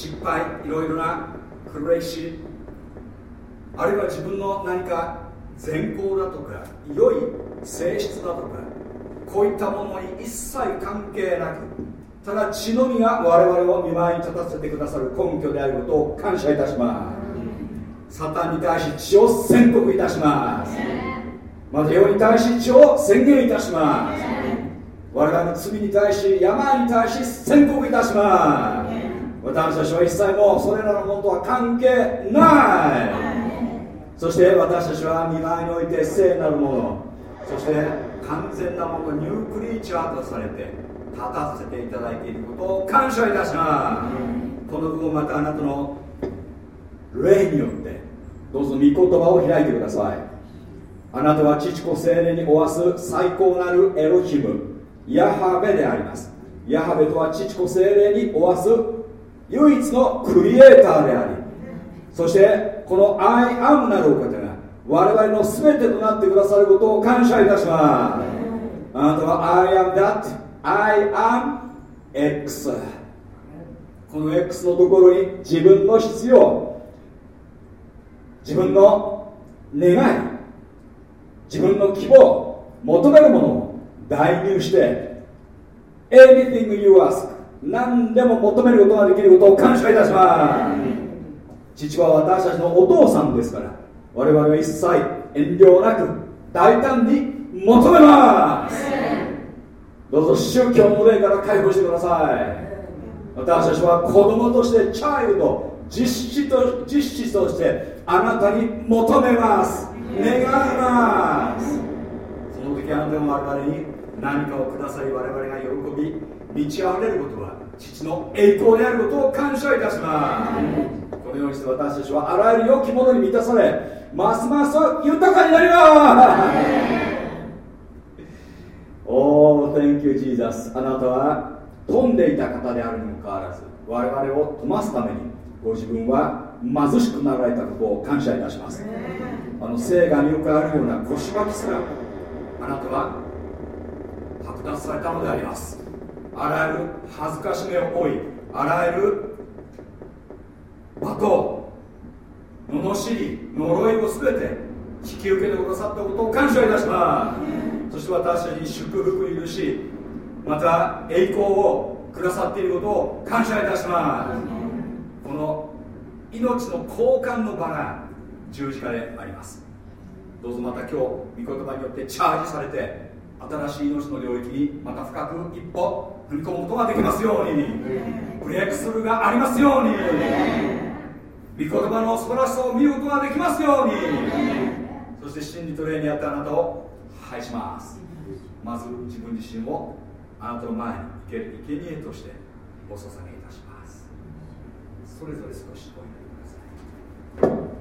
失敗いろいろな苦しあるいは自分の何か善行だとか良い性質だとかこういったものに一切関係なくただ血のみが我々を見舞いに立たせてくださる根拠であることを感謝いたします。サタンに対し血を宣告いたします。また世に対し血を宣言いたします。我々の罪に対し病に対し宣告いたします。私たちは一切もうそれらのものとは関係ない。そして私たちは見舞いにおいて聖なるもの。そして完全なものニュークリーチャーとされて立たせていただいていることを感謝いたします。この部分またあなたの霊によってどうぞ御言葉を開いてください。あなたは父子精霊におわす最高なるエロヒムヤハベであります。ヤハベとは父子精霊におわす唯一のクリエイターでありそしてこの I am なるお方が我々の全てとなってくださることを感謝いたします。あなたは I am that I am X この X のところに自分の必要自分の願い自分の希望求めるものを代入して Anything you ask 何でも求めることができることを感謝いたします。父は私たちのお父さんですから我々は一切遠慮なく大胆に求めます。どうぞ宗教の霊から解放してください。私たちは子供としてチャイルド実施と実施としてあなたに求めます。願います。その時あなたも我々に何かをくださり我々が喜び満ち溢れることは父の栄光であることを感謝いたします。このようにして私たちはあらゆる良きものに満たされますます豊かになります。おー、Thank you, Jesus. あなたは飛んでいた方であるにもかかわらず我々を飛ますためにご自分は貧しくなられたことを感謝いたします。あの生が入荷あるような腰巻きすらあなたは剥奪されたのでありますあらゆる恥ずかしめを負いあらゆる罵倒罵り呪いを全て引き受けてくださったことを感謝いたします。そして私たちに祝福許しまた栄光をくださっていることを感謝いたします。この命の交換の場が十字架であります。どうぞまた今日御言葉によってチャージされて新しい命の領域にまた深く一歩踏み込むことができますように。ブレイクスルーがありますように。御言葉の素晴らしさを見ることができますように。そして真理と霊にあってあなたを拝します。まず自分自身をあなたの前に生ける生贄としてお捧げいたします。それぞれ少しお祈りください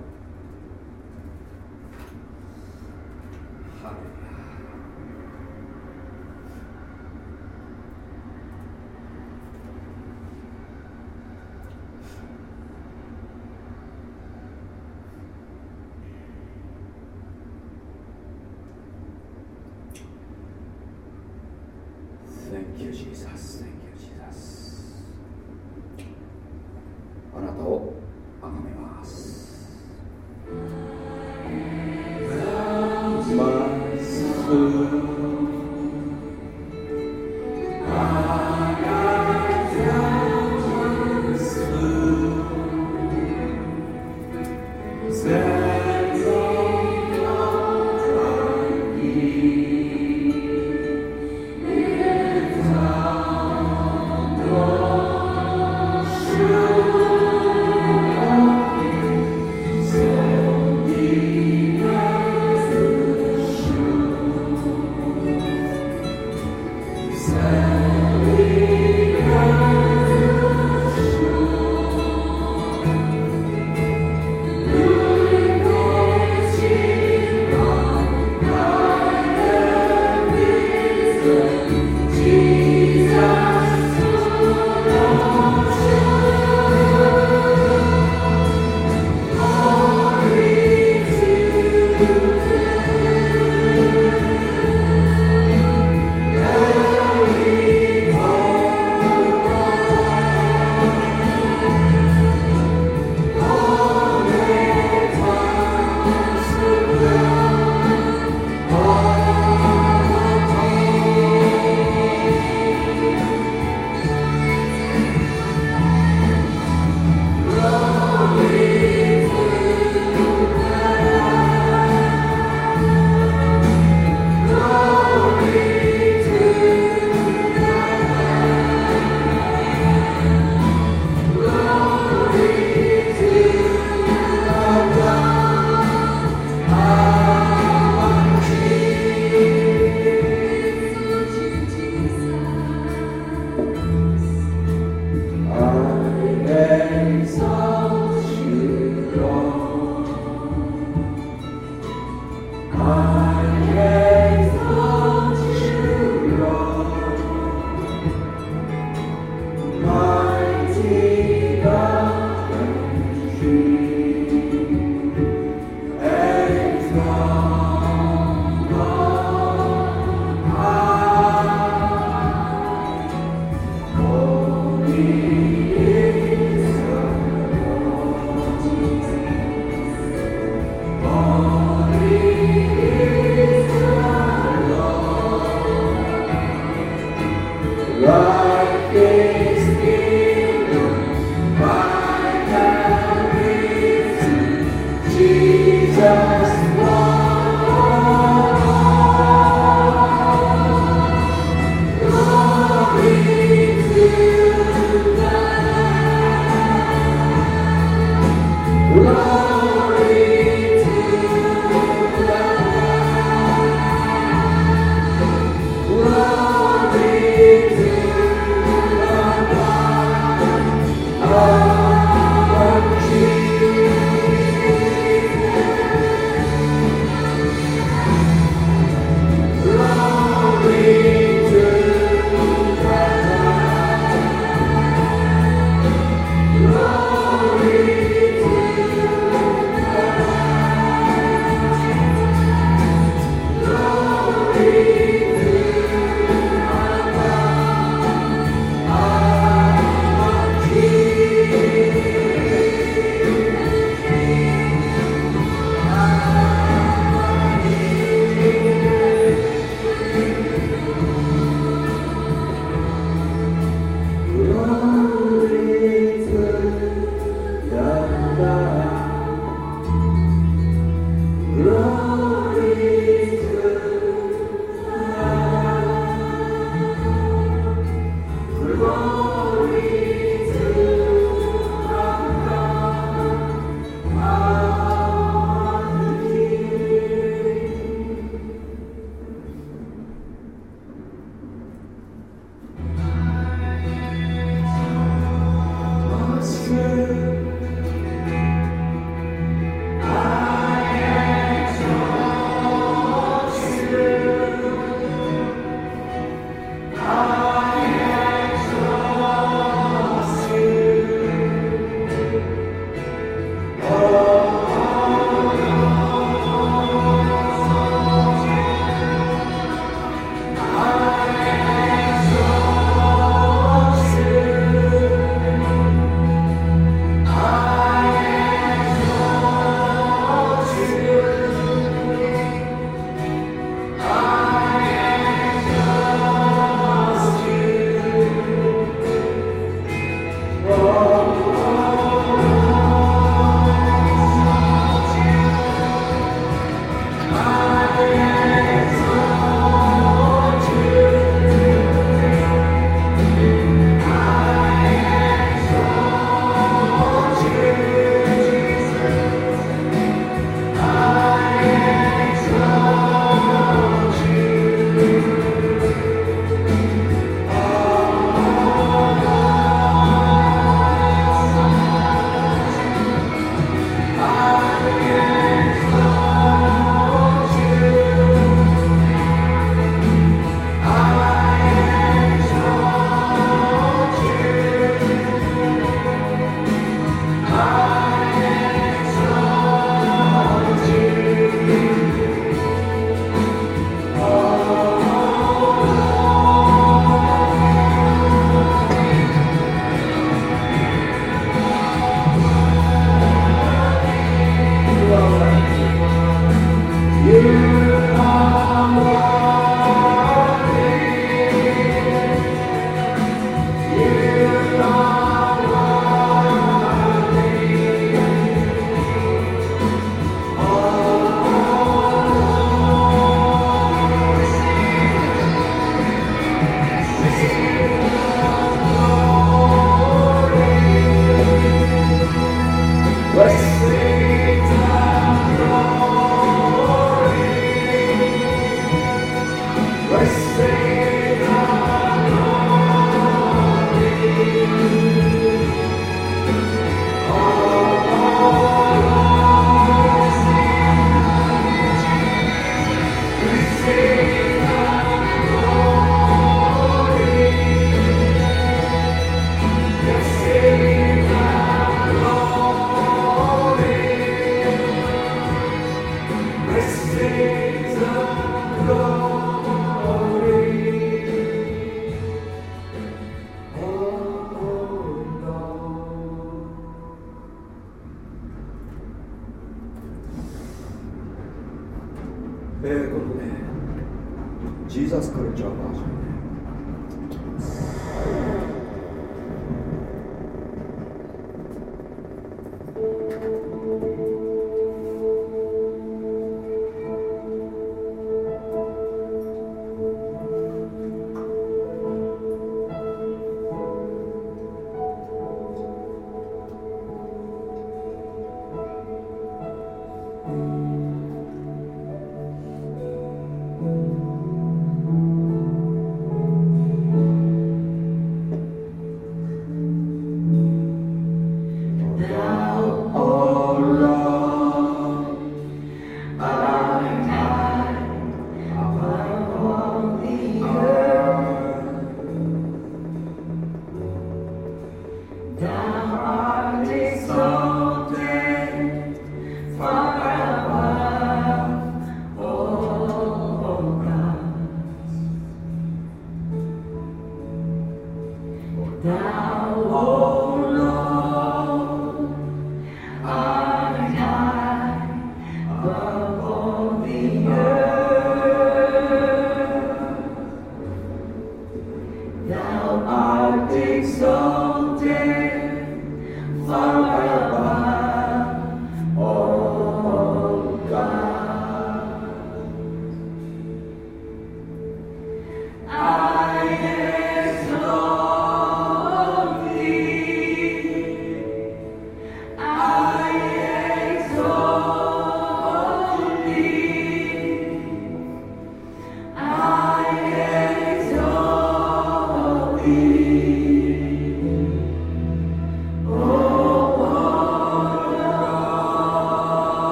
え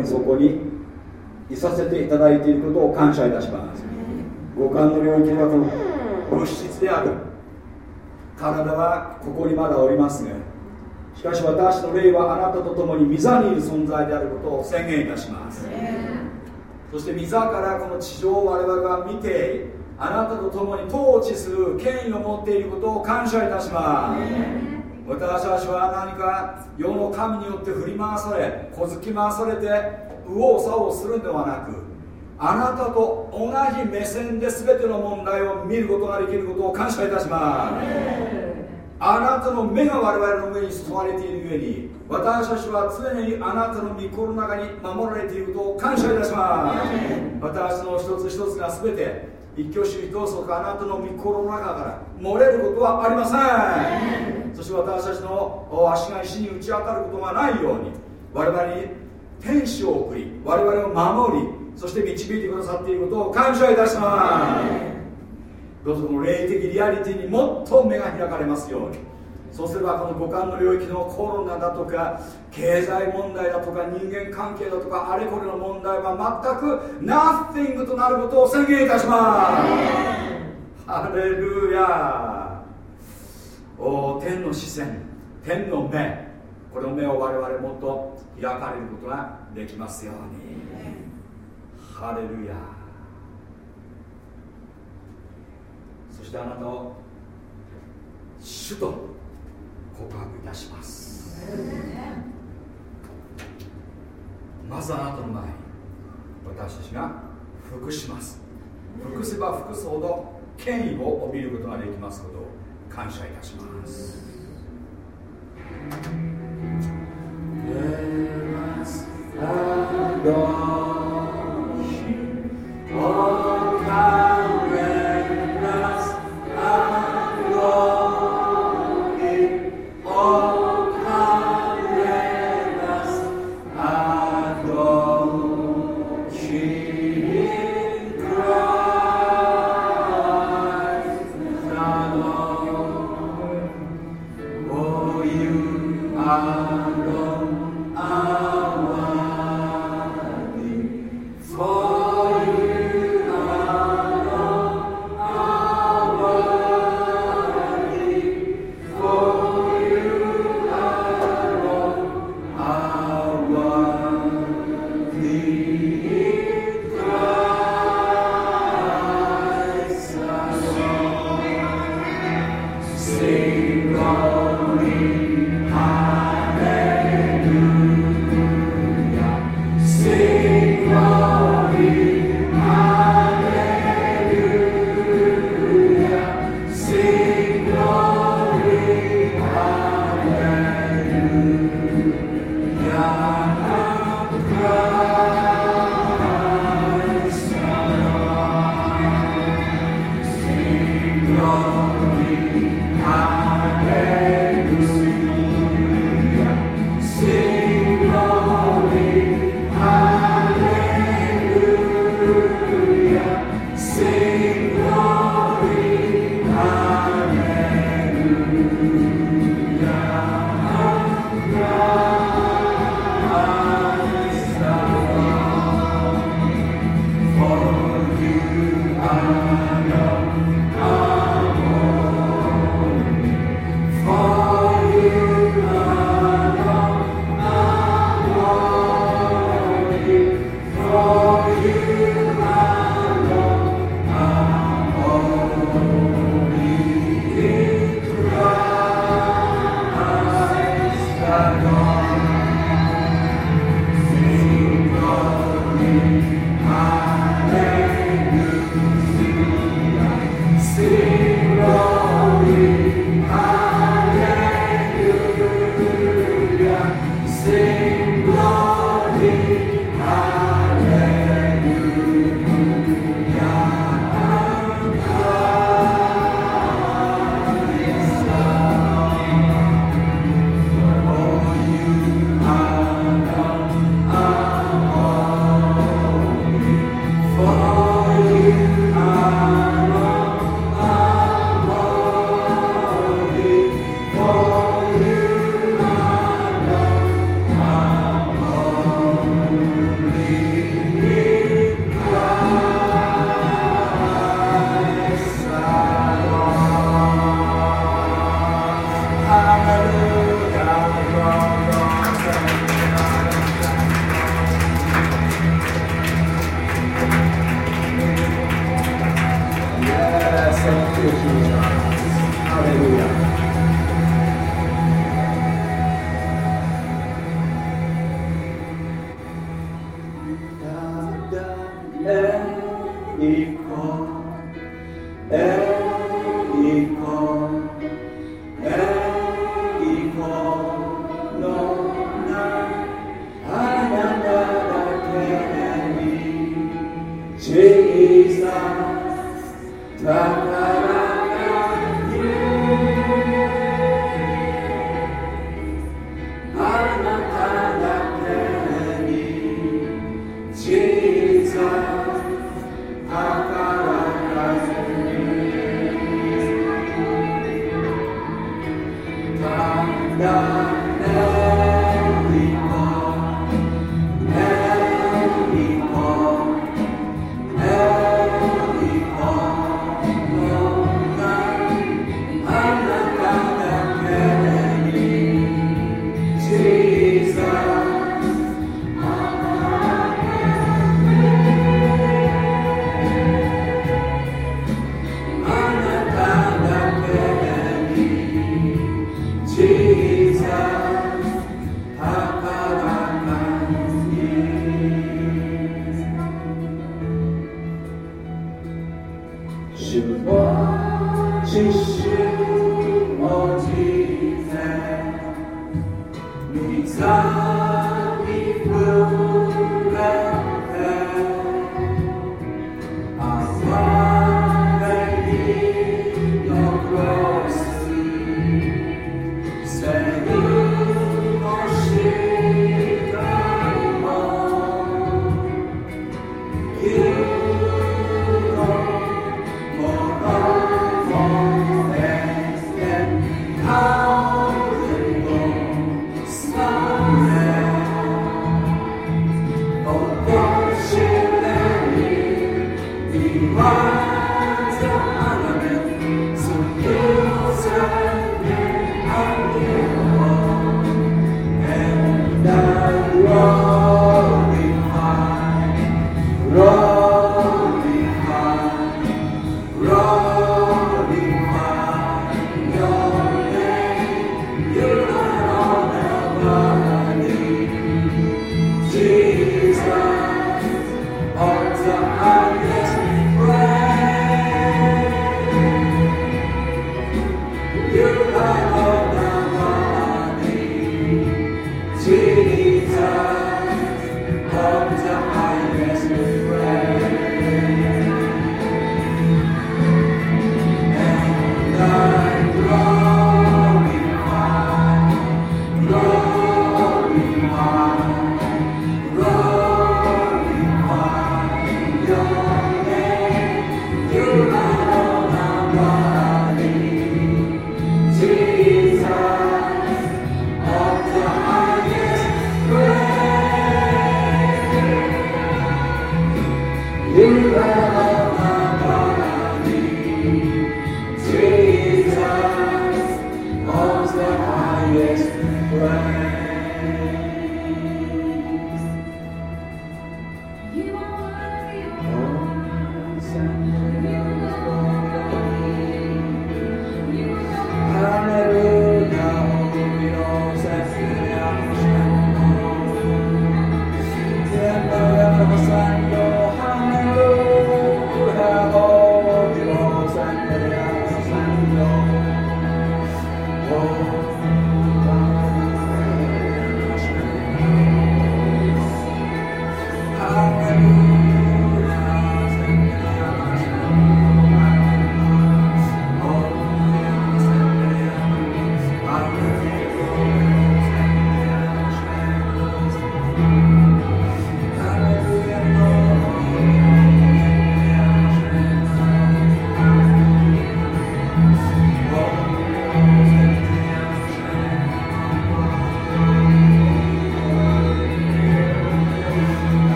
にそこにいさせていただいていることを感謝いたします。五感の領域はこの物質である。体はここにまだおりますがしかし私の霊はあなたと共に御座にいる存在であることを宣言いたします。そして御座からこの地上を我々が見てあなたと共に統治する権威を持っていることを感謝いたします。私たちは何か世の神によって振り回され小突き回されて右往左往するんではなくあなたと同じ目線で全ての問題を見ることができることを感謝いたします。あなたの目が我々の上に注がれているゆえに私たちは常にあなたの御心の中に守られていることを感謝いたします。私の一つ一つが全て一挙手一投足あなたの御心の中から漏れることはありません。そして私たちの足が石に打ち当たることがないように我々に天使を送り我々を守りそして導いてくださっていることを感謝いたします。どうぞこの霊的リアリティにもっと目が開かれますように。そうすればこの五感の領域のコロナだとか経済問題だとか人間関係だとかあれこれの問題は全くナッティングとなることを宣言いたします。ハレルヤお天の視線。天の目。この目を我々もっと開かれることができますように。ハレルヤそしてあなたを主と告白いたします。まずあなたの前に私たちが服します。服せば服すほど権威を帯びることができますことを感謝いたします、Adoration, O God.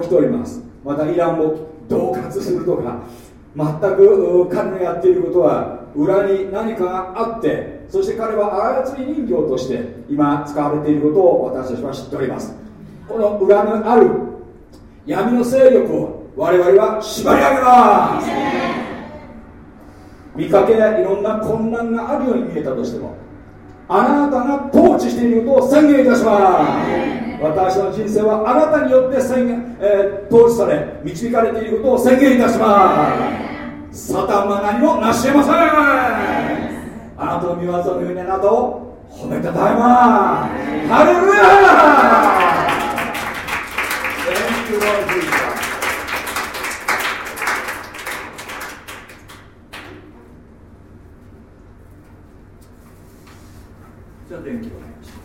乱が起きております。またイランを恫喝するとか全く彼のやっていることは裏に何かがあってそして彼は操り人形として今使われていることを私たちは知っております。この裏のある闇の勢力を我々は縛り上げます。見かけいろんな混乱があるように見えたとしてもあなたが統治していることを宣言いたします私の人生はあなたによって宣言、えー、統治され導かれていることを宣言いたします。サタンは何もなし得ませんあなたの見業のようにあなたを褒めた。たえますハレルヤ Thank you, Lord Jesus. じゃあ電気をお願いします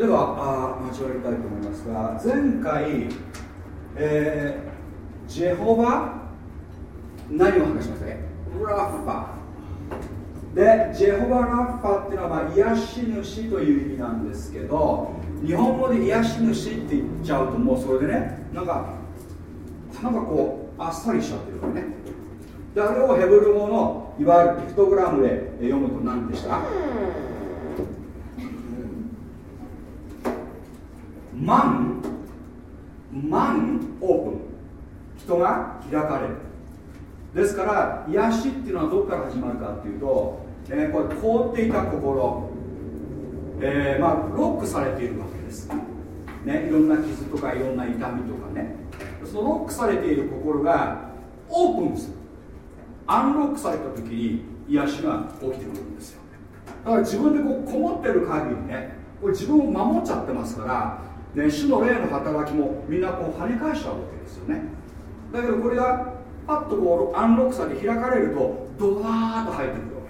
ではあ交わりたいと思いますが前回、えー、ジェホバ？何を話しましたかラッファ。でジェホバラッファっていうのは、まあ、癒し主という意味なんですけど日本語で癒し主って言っちゃうともうそれでねなんかなんかこうあっさりしちゃってるわけね。であれをヘブル語のいわゆるピクトグラムで読むと何でした？マンマンオープン。人が開かれる。ですから癒しっていうのはどこから始まるかっていうと、えー、これ凍っていた心、えー、まあ、ロックされているわけです、ね、いろんな傷とかいろんな痛みとかね。そのロックされている心がオープンする。アンロックされた時に癒しが起きてくるんですよ。だから自分でこうこもってる限りねこれ自分を守っちゃってますからで主の霊の働きもみんなこう跳ね返しちゃうわけですよね。だけどこれがパッとこうアンロックされて開かれるとドワーッと入ってくるわ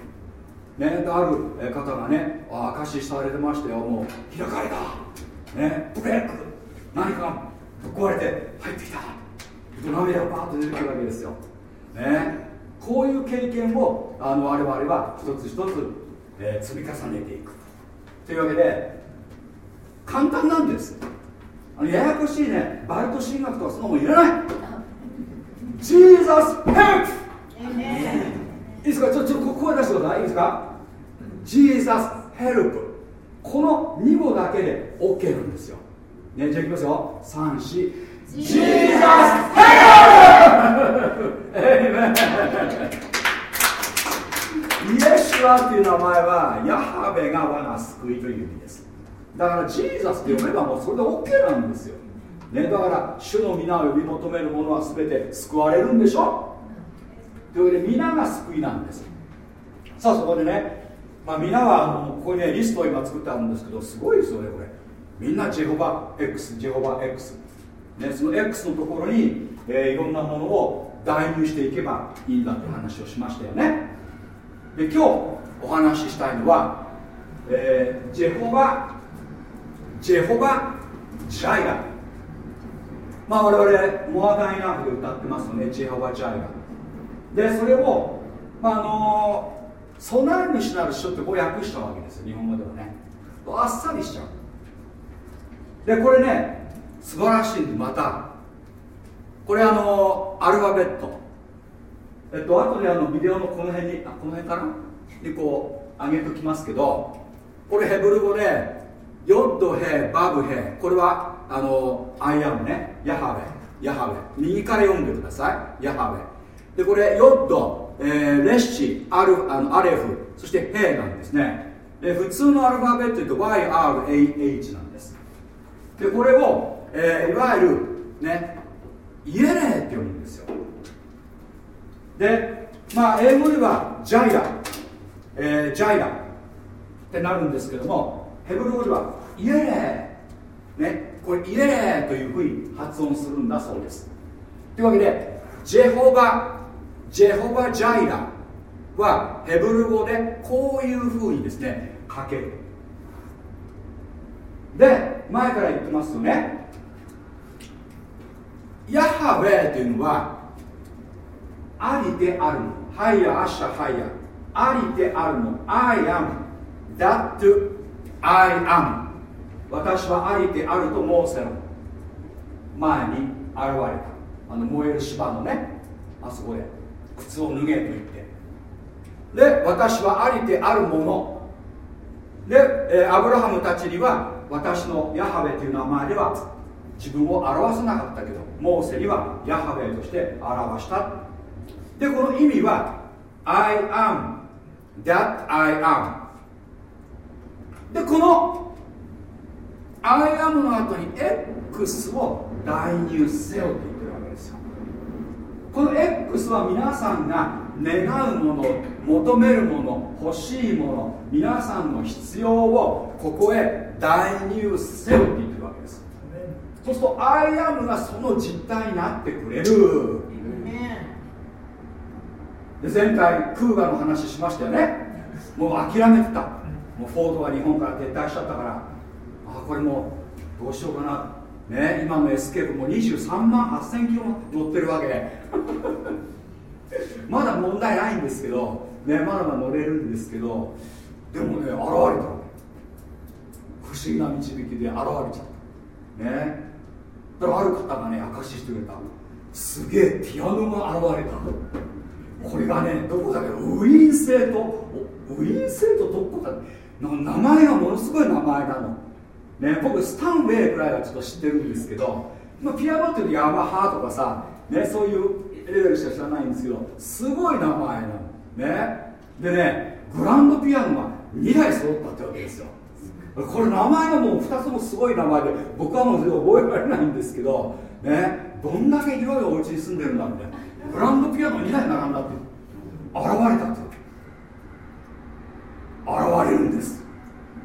け。ねである方がねああ貸しされてましたよ。もう開かれた。ねブレーク。何かぶっ壊れて入ってきた。涙がバーッと出てくるわけですよ。ね。こういう経験をあの我々は一つ一つ、えー、積み重ねていく。というわけで簡単なんです。あのややこしいねバルト神学とかそんなもんいらない。Jesus help! いいですか？ちょっと声出してください。いいですか？Jesus help この2語だけで OK なんですよ。ねじゃあいきますよ。3 4 Jesus help! イエシュアっていう名前はヤハベが我が救いという意味ですだからジーザスって読めばもうそれで OK なんですよ、ね、だから主の皆を呼び求める者は全て救われるんでしょ？というわけで皆が救いなんですさあそこでね、まあ、皆はあのここにねリストを今作ってあるんですけどすごいですよねこれ。みんなジェホバ X ジェホバ X、ね、その X のところに、えー、いろんなものを代入していけばいいんだって話をしましたよね。で今日お話ししたいのは、えー、ジェホバジェホバ・ジャイラまあ我々モアダイナーフで歌ってますよね。ジェホバ・ジャイラでそれを、まあ、あの備え主なる書ってこう訳したわけですよ。日本語ではね。あっさりしちゃう。でこれね素晴らしいんでまた。これあのアルファベット。えっと後であのビデオのこの辺にあこの辺かな？にこう上げときますけどこれヘブル語でヨッドヘバブヘ。これはあの I am ね。ヤハウェ。ヤハウェ。右から読んでください。ヤハウェ。でこれヨッド、えー、レッシアルあのアレフ。そしてヘなんですね。で普通のアルファベットで言うと YRAH なんです。でこれを、えー、いわゆるねイエレーって読むんですよ。でまあ英語ではジャイラ、えー、ジャイラってなるんですけどもヘブル語ではイエレー。ねこれイエレーというふうに発音するんだそうです。というわけでジェホバジェホバジャイラはヘブル語でこういうふうにですね書ける。で前から言ってますよねヤハウェというのはありであるの。ハイヤアッシャハイヤ。ありであるの。I am that I am. 私はありであるとモーセの前に現れた。あの燃える芝のね。あそこで靴を脱げと言って。で私はありであるもの。で、えー、アブラハムたちには私のヤハベという名前では自分を表さなかったけどモーセにはヤハベとして表した。でこの意味は I am that I am でこの I am の後に X を代入せよって言ってるわけですよ。この X は皆さんが願うもの求めるもの欲しいもの皆さんの必要をここへ代入せよって言ってるわけです。そうすると I am がその実態になってくれる。で前回クーガの話しましたよね。もう諦めてたもうフォードが日本から撤退しちゃったからあこれもどうしようかな。ね今のエスケープも23万8000キロ乗ってるわけ。で まだ問題ないんですけどねまだまだ乗れるんですけどでもね現れた不思議な導きで現れちゃった。ね。だからある方がね証ししてくれた。すげえピアノが現れた。これがねどこだっけ？ウィーン星とウィーン星とどこだっけ？名前がものすごい名前なの。ね僕スタンウェイくらいはちょっと知ってるんですけど、まあ、ピアノっていうとヤマハとかさ、ね、そういうレベルしか知らないんですけどすごい名前なの。ね。でねグランドピアノが2台揃ったってわけですよ。これ名前がもう2つもすごい名前で僕はもう覚えられないんですけどねどんだけ広いお家に住んでるんだみたいな。グランドピアノ2台並んだって現れたって現れるんです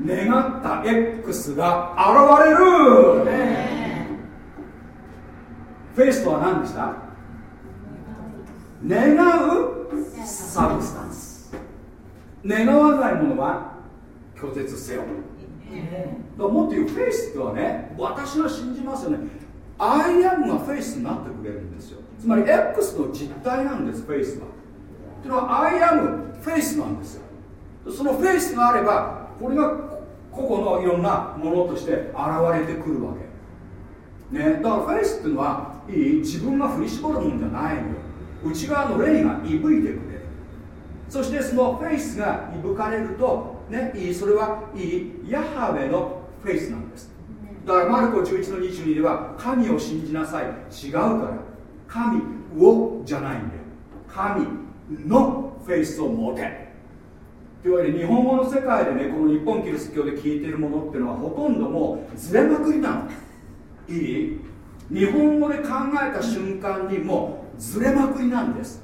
願った X が現れる。フェイスとは何でした？願うサブスタンス。願わないものは拒絶せよ。だからもっと言うフェイスってはね私は信じますよね。アイアムがフェイスになってくれるんですよ。つまり X の実体なんですフェイスは。っていうのはアイアムフェイスなんですよ。そのフェイスがあればこれが個々のいろんなものとして現れてくるわけ。ね。だからフェイスっていうのはいい自分が振り絞るもんじゃないのよ。内側の霊がいぶいてくれる。そしてそのフェイスがいぶかれるとねいいそれはいいヤハウェのフェイスなんです。だからマルコ11の22では神を信じなさい。違うから。神をじゃないんだよ。神のフェイスを持て。というわけで日本語の世界でねこの日本キリスト教で聞いてるものっていうのはほとんどもうずれまくりなの。いい？日本語で考えた瞬間にもうずれまくりなんです。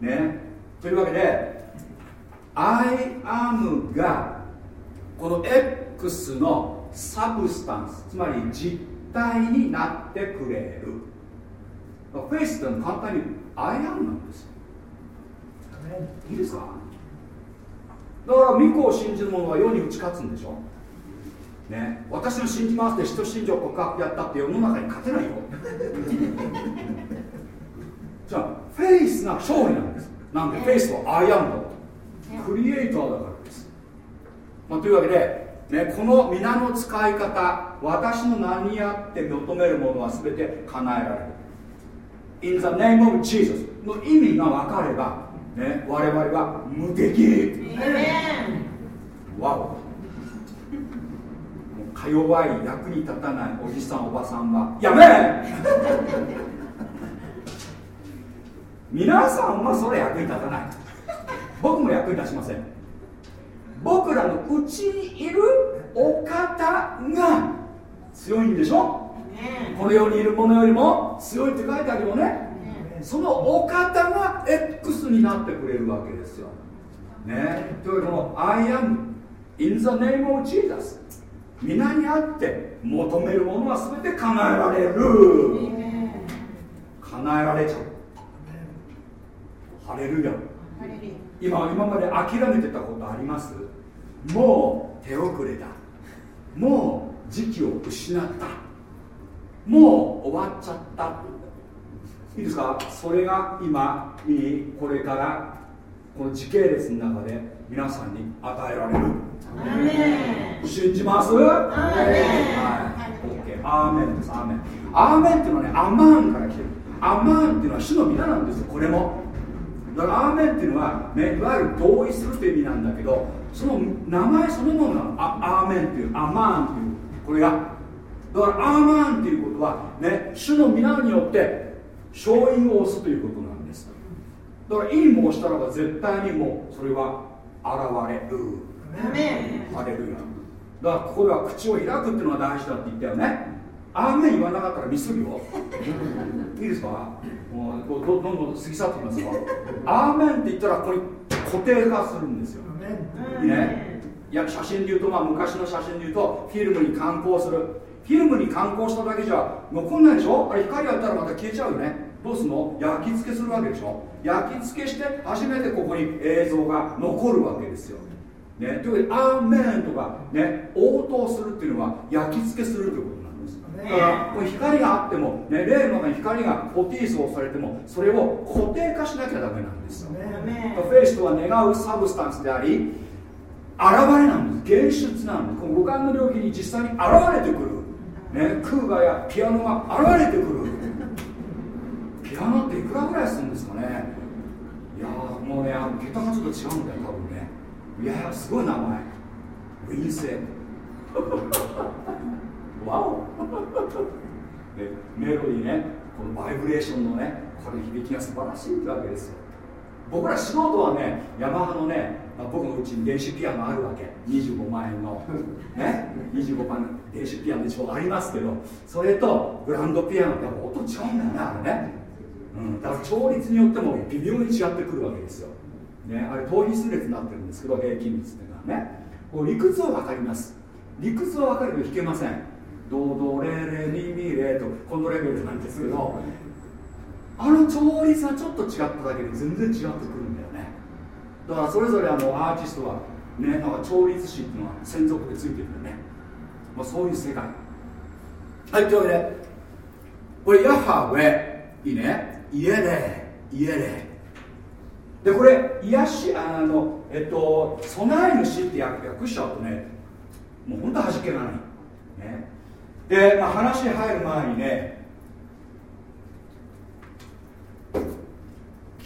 ね。というわけで I am がこの X の substance。つまり実体になってくれる。フェイスってのは簡単に I am なんです。いいですか？だから御子を信じる者は世に打ち勝つんでしょ？ね、私の信じますって使徒信条告白やったって世の中に勝てないよ。じゃあフェイスが勝利なんです。なんで？フェイスはアイアンド。クリエイターだからです、まあ、というわけで、ね、この皆の使い方私の名にあって求めるものは全て叶えられる。In the name of Jesus の意味が分かれば、ね、我々は無敵。わお。か弱い役に立たないおじさんおばさんは。やめ。皆さんはそれ役に立たない。僕も役に立ちません。僕らのうちにいるお方が強いんでしょ、この世にいるものよりも強いって書いてあるよね、そのお方が X になってくれるわけですよ。ね。というこの I am in the name of Jesus 皆にあって求めるものは全て叶えられる。叶えられちゃう。ハレルヤ。今今まで諦めてたことあります？もう手遅れだ。もう時期を失った。もう終わっちゃった。いいですか？それが今これからこの時系列の中で皆さんに与えられる。信じます？はい、OK アーメンです。アーメン。アーメンっていうのはねアマンから来てる。アマンっていうのは主の皆なんですよ。これも。だからアーメンっていうのは、ね、いわゆる同意するという意味なんだけどその名前そのものがアーメンっていうアマンっていう。これが。だからアーマンっていうことはね主の皆によって勝因を押すということなんです。だからいいもしたらば絶対にもうそれは現れる。ハレルヤ。だからここでは口を開くっていうのが大事だって言ったよね。アーメン言わなかったらミスるよ。いいですか？もうどどんどん過ぎ去ってきますよ。アーメンって言ったらここに固定化するんですよ、ね、いや写真で言うと、まあ、昔の写真で言うとフィルムに観光するフィルムに観光しただけじゃ残んないでしょ？あれ光やったらまた消えちゃうよね。どうすんの？焼き付けするわけでしょ？焼き付けして初めてここに映像が残るわけですよ。ね、というわけで「アーメン」とかね応答するっていうのは焼き付けするということなんです。だからこれ光があっても、ね、霊の中に光がポティースをされてもそれを固定化しなきゃダメなんですよ、ね、 faith とは願う substance であり現れなんです。現出なんです。この五感の領域に実際に現れてくる、ね、クーガやピアノが現れてくる。ピアノっていくらぐらいするんですかね。いやもうねあの桁がちょっと違うんだよ多分ね。いやすごい名前。ウィンセわお。でメロディーねこのバイブレーションのねこれ響きが素晴らしいってわけですよ。僕ら素人はねヤマハのね、まあ、僕のうちに電子ピアノあるわけ。25万円の。ね？25万円電子ピアノ一応ありますけどそれとグランドピアノって音違うんだよねあれね、うん、だから調律によっても微妙に違ってくるわけですよ。ね、あれ等比数列になってるんですけど平均率っていうのはね。こう理屈は分かります。理屈は分かるけど弾けません。ドドレレミミレとこのレベルなんですけどあの調律がちょっと違っただけで全然違ってくるんだよね。だからそれぞれあのアーティストはねなんか調律師っていうのは専属でついてるんだよね、まあ、そういう世界。はいというわけでこれヤハウェいいね。家で家で。でこれ癒しあのえっと備え主って訳しちゃうとねもう本当はじけがない、ね、で、まあ、話に入る前にね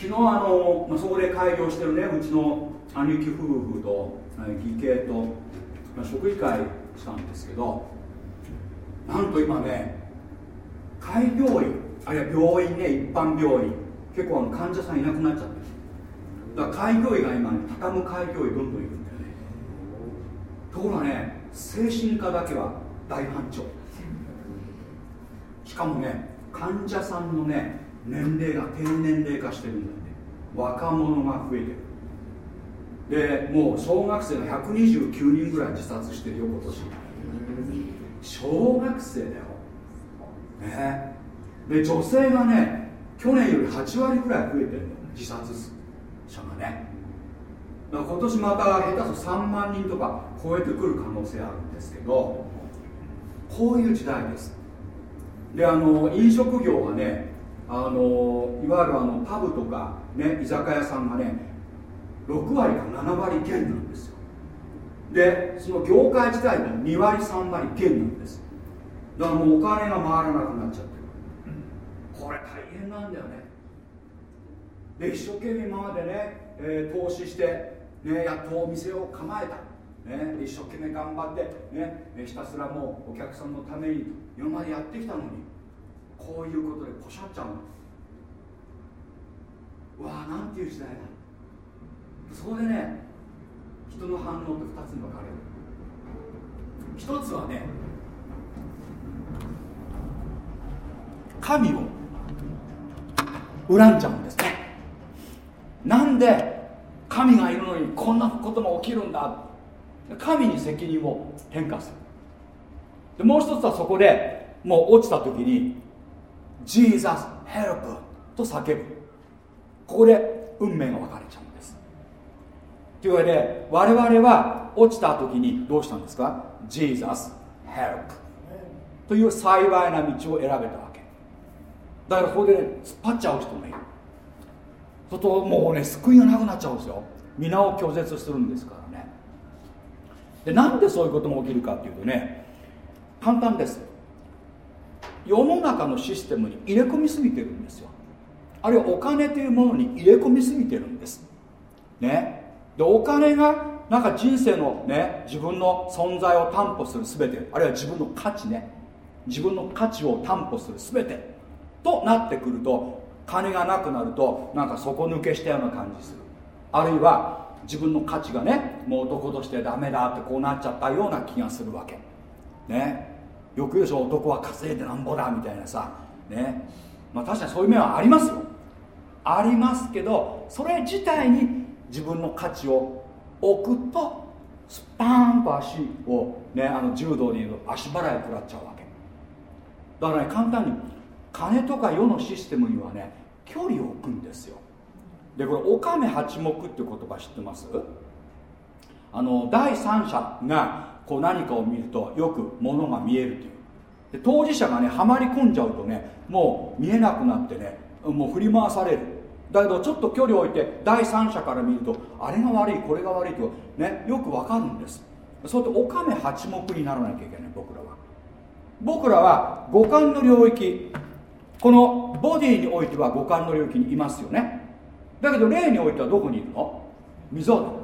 昨日あの、まあ、そこで開業してるねうちの兄貴夫婦と義兄と、まあ、食事会したんですけどなんと今ね開業医あるいは病院ね一般病院結構あの患者さんいなくなっちゃってる。だから開業医が今ね畳む開業医どんどんいるんだよね。ところがね精神科だけは大繁盛。しかもね患者さんのね年齢が低年齢化してるんだよね若者が増えてる。でもう小学生が129人ぐらい自殺してるよ今年。小学生だよ。ね。で女性がね去年より8割ぐらい増えてるの。自殺者がね。今年また下手すと3万人とか超えてくる可能性あるんですけどこういう時代です。であの飲食業がねあのいわゆるあのパブとか、ね、居酒屋さんがね6割か7割減なんですよ。でその業界自体も2割3割減なんです。だからもうお金が回らなくなっちゃってる。これ大変なんだよね。で一生懸命今までね、えー、投資して、ね、やっとお店を構えた、ね、一生懸命頑張って、ね、ひたすらもうお客さんのために今までやってきたのに。こういうことでこしゃっちゃうの。わあなんていう時代だ。そこでね人の反応って2つに分かれる。一つはね神を恨んじゃうんですね。なんで神がいるのにこんなことが起きるんだ。神に責任を変化する。でもう一つはそこでもう落ちた時に「Jesus help」と叫ぶ。ここで運命が分かれちゃうんです。というわけで我々は落ちた時にどうしたんですか？Jesus help という幸いな道を選べたわけ。だからここで、ね、突っ張っちゃう人もいる。そともうね救いがなくなっちゃうんですよ。皆を拒絶するんですからね。でなんでそういうことも起きるかっていうとね簡単です。世の中のシステムに入れ込みすぎてるんですよ。あるいはお金というものに入れ込みすぎてるんです。ね。でお金がなんか人生のね自分の存在を担保する全てあるいは自分の価値ね。自分の価値を担保する全て。となってくると金がなくなるとなんか底抜けしたような感じする。あるいは自分の価値がねもう男としてダメだってこうなっちゃったような気がするわけ。ね。よく言うでしょ男は稼いでなんぼだみたいなさ。ね。まあ確かにそういう面はありますよ。ありますけどそれ自体に自分の価値を置くとスパーンと足をねあの柔道でいうと足払い食らっちゃうわけ。だからね簡単に金とか世のシステムにはね距離を置くんですよ。でこれ「おかめ八目」って言葉知ってます？あの第三者がこう何かを見るとよく物が見えるという。で当事者がねはまり込んじゃうとねもう見えなくなってねもう振り回される。だけどちょっと距離を置いて第三者から見るとあれが悪いこれが悪いとねよくわかるんです。そうやっておかめ八目にならなきゃいけない僕らは。僕らは五感の領域このボディにおいては五感の領域にいますよね。だけど霊においてはどこにいるの？溝だ。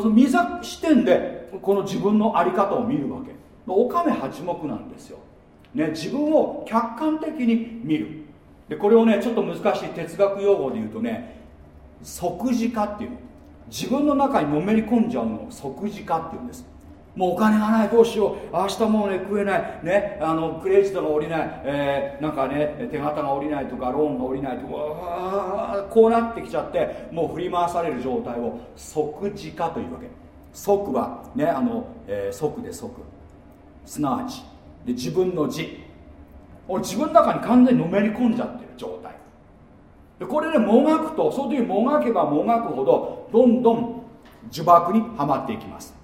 その溝視点でこの自分の在り方を見るわけ。おかめ八目なんですよ、ね、自分を客観的に見る。でこれをねちょっと難しい哲学用語で言うとね即時化っていうの。自分の中にのめり込んじゃうのを即時化っていうんです。もうお金がないどうしよう。明日もうね食えない。ねあのクレジットが下りない、えー、なんかね手形が下りないとかローンが下りないとか。こうなってきちゃってもう振り回される状態を即時化というわけ。即はねあの、えー、即で即。すなわちで自分の字。俺自分の中に完全にのめり込んじゃってる状態。でこれでもがくとそういうもがけばもがくほどどんどん呪縛にはまっていきます。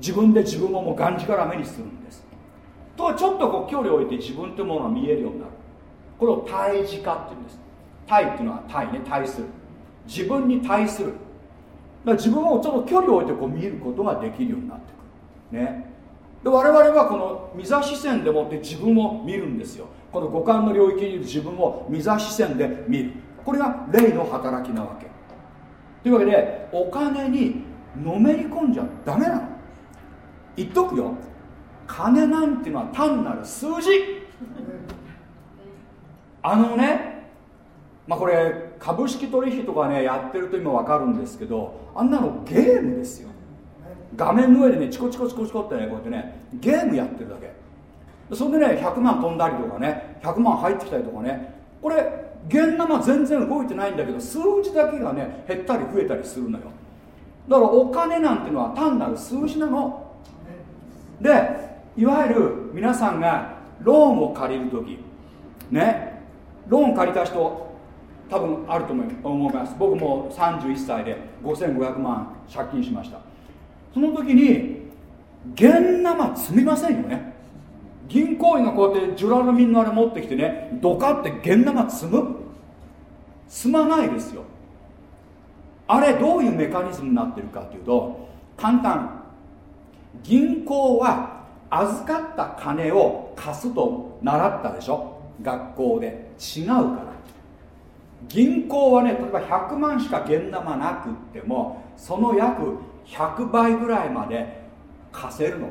自分で自分をもうがんじから目にするんです。とちょっとこう距離を置いて自分というものが見えるようになる。これを対峙化っていうんです。対っていうのは対ね対する。自分に対する。だから自分をちょっと距離を置いてこう見ることができるようになってくる。ね。で我々はこの御座視線でもって自分を見るんですよ。この五感の領域にいる自分を御座視線で見る。これが霊の働きなわけ。というわけでお金にのめり込んじゃダメなの。言っとくよ。金なんていうのは単なる数字。あのねまあこれ株式取引とかねやってると今わかるんですけどあんなのゲームですよ。画面の上でねチコチコチコチコってねこうやってねゲームやってるだけ。それでね100万飛んだりとかね100万入ってきたりとかねこれ現生全然動いてないんだけど数字だけがね減ったり増えたりするのよ。だからお金なんていうのは単なる数字なの。でいわゆる皆さんがローンを借りる時ねローン借りた人多分あると思います。僕も31歳で5500万借金しました。その時に現生積みませんよね。銀行員がこうやってジュラルミンのあれ持ってきてねドカって現生積む。積まないですよ。あれどういうメカニズムになってるかというと簡単。銀行は預かった金を貸すと習ったでしょ？学校で。違うから。銀行はね例えば100万しか現玉なくってもその約100倍ぐらいまで貸せるの。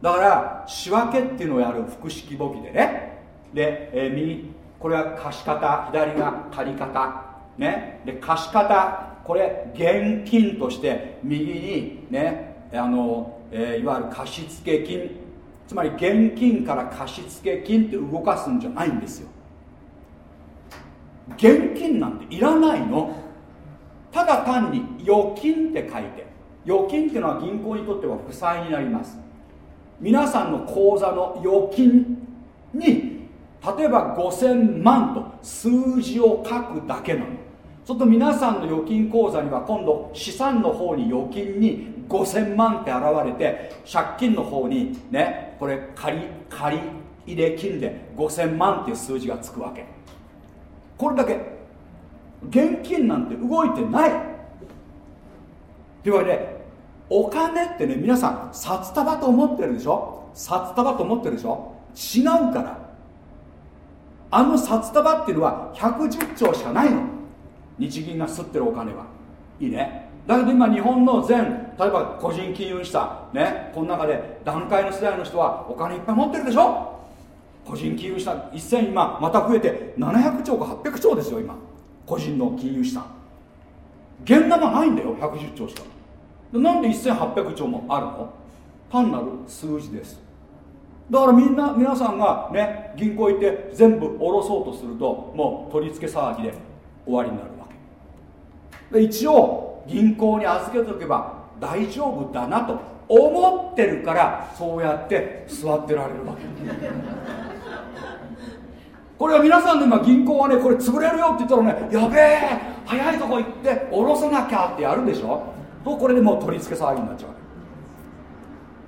だから仕分けっていうのをやる複式簿記でね。で、えー、右これは貸方左が借方。ね。で貸方これ現金として右にねあの、えー、いわゆる貸付金つまり現金から貸付金って動かすんじゃないんですよ。現金なんていらないの。ただ単に預金って書いて。預金っていうのは銀行にとっては負債になります。皆さんの口座の預金に例えば5000万と数字を書くだけなの。ちょっと皆さんの預金口座には今度資産の方に預金に5000万って現れて借金の方にねこれ借り借り入れ金で5000万っていう数字がつくわけ。これだけ。現金なんて動いてない。というわけでお金ってね皆さん札束と思ってるでしょ？札束と思ってるでしょ？違うから。あの札束っていうのは110兆しかないの。日銀が吸ってるお金は。いいね。だけど今日本の全例えば個人金融資産ねこの中で段階の世代の人はお金いっぱい持ってるでしょ？個人金融資産一斉今また増えて700兆か800兆ですよ今。個人の金融資産。現玉ないんだよ110兆しか。なんで1800兆もあるの？単なる数字です。だからみんな皆さんがね銀行行って全部下ろそうとするともう取り付け騒ぎで終わりになる。一応銀行に預けておけば大丈夫だなと思ってるからそうやって座ってられるわけ。これは皆さんの今銀行はねこれ潰れるよって言ったらねやべえ早いとこ行って下ろさなきゃってやるでしょ。とこれでもう取り付け騒ぎになっちゃう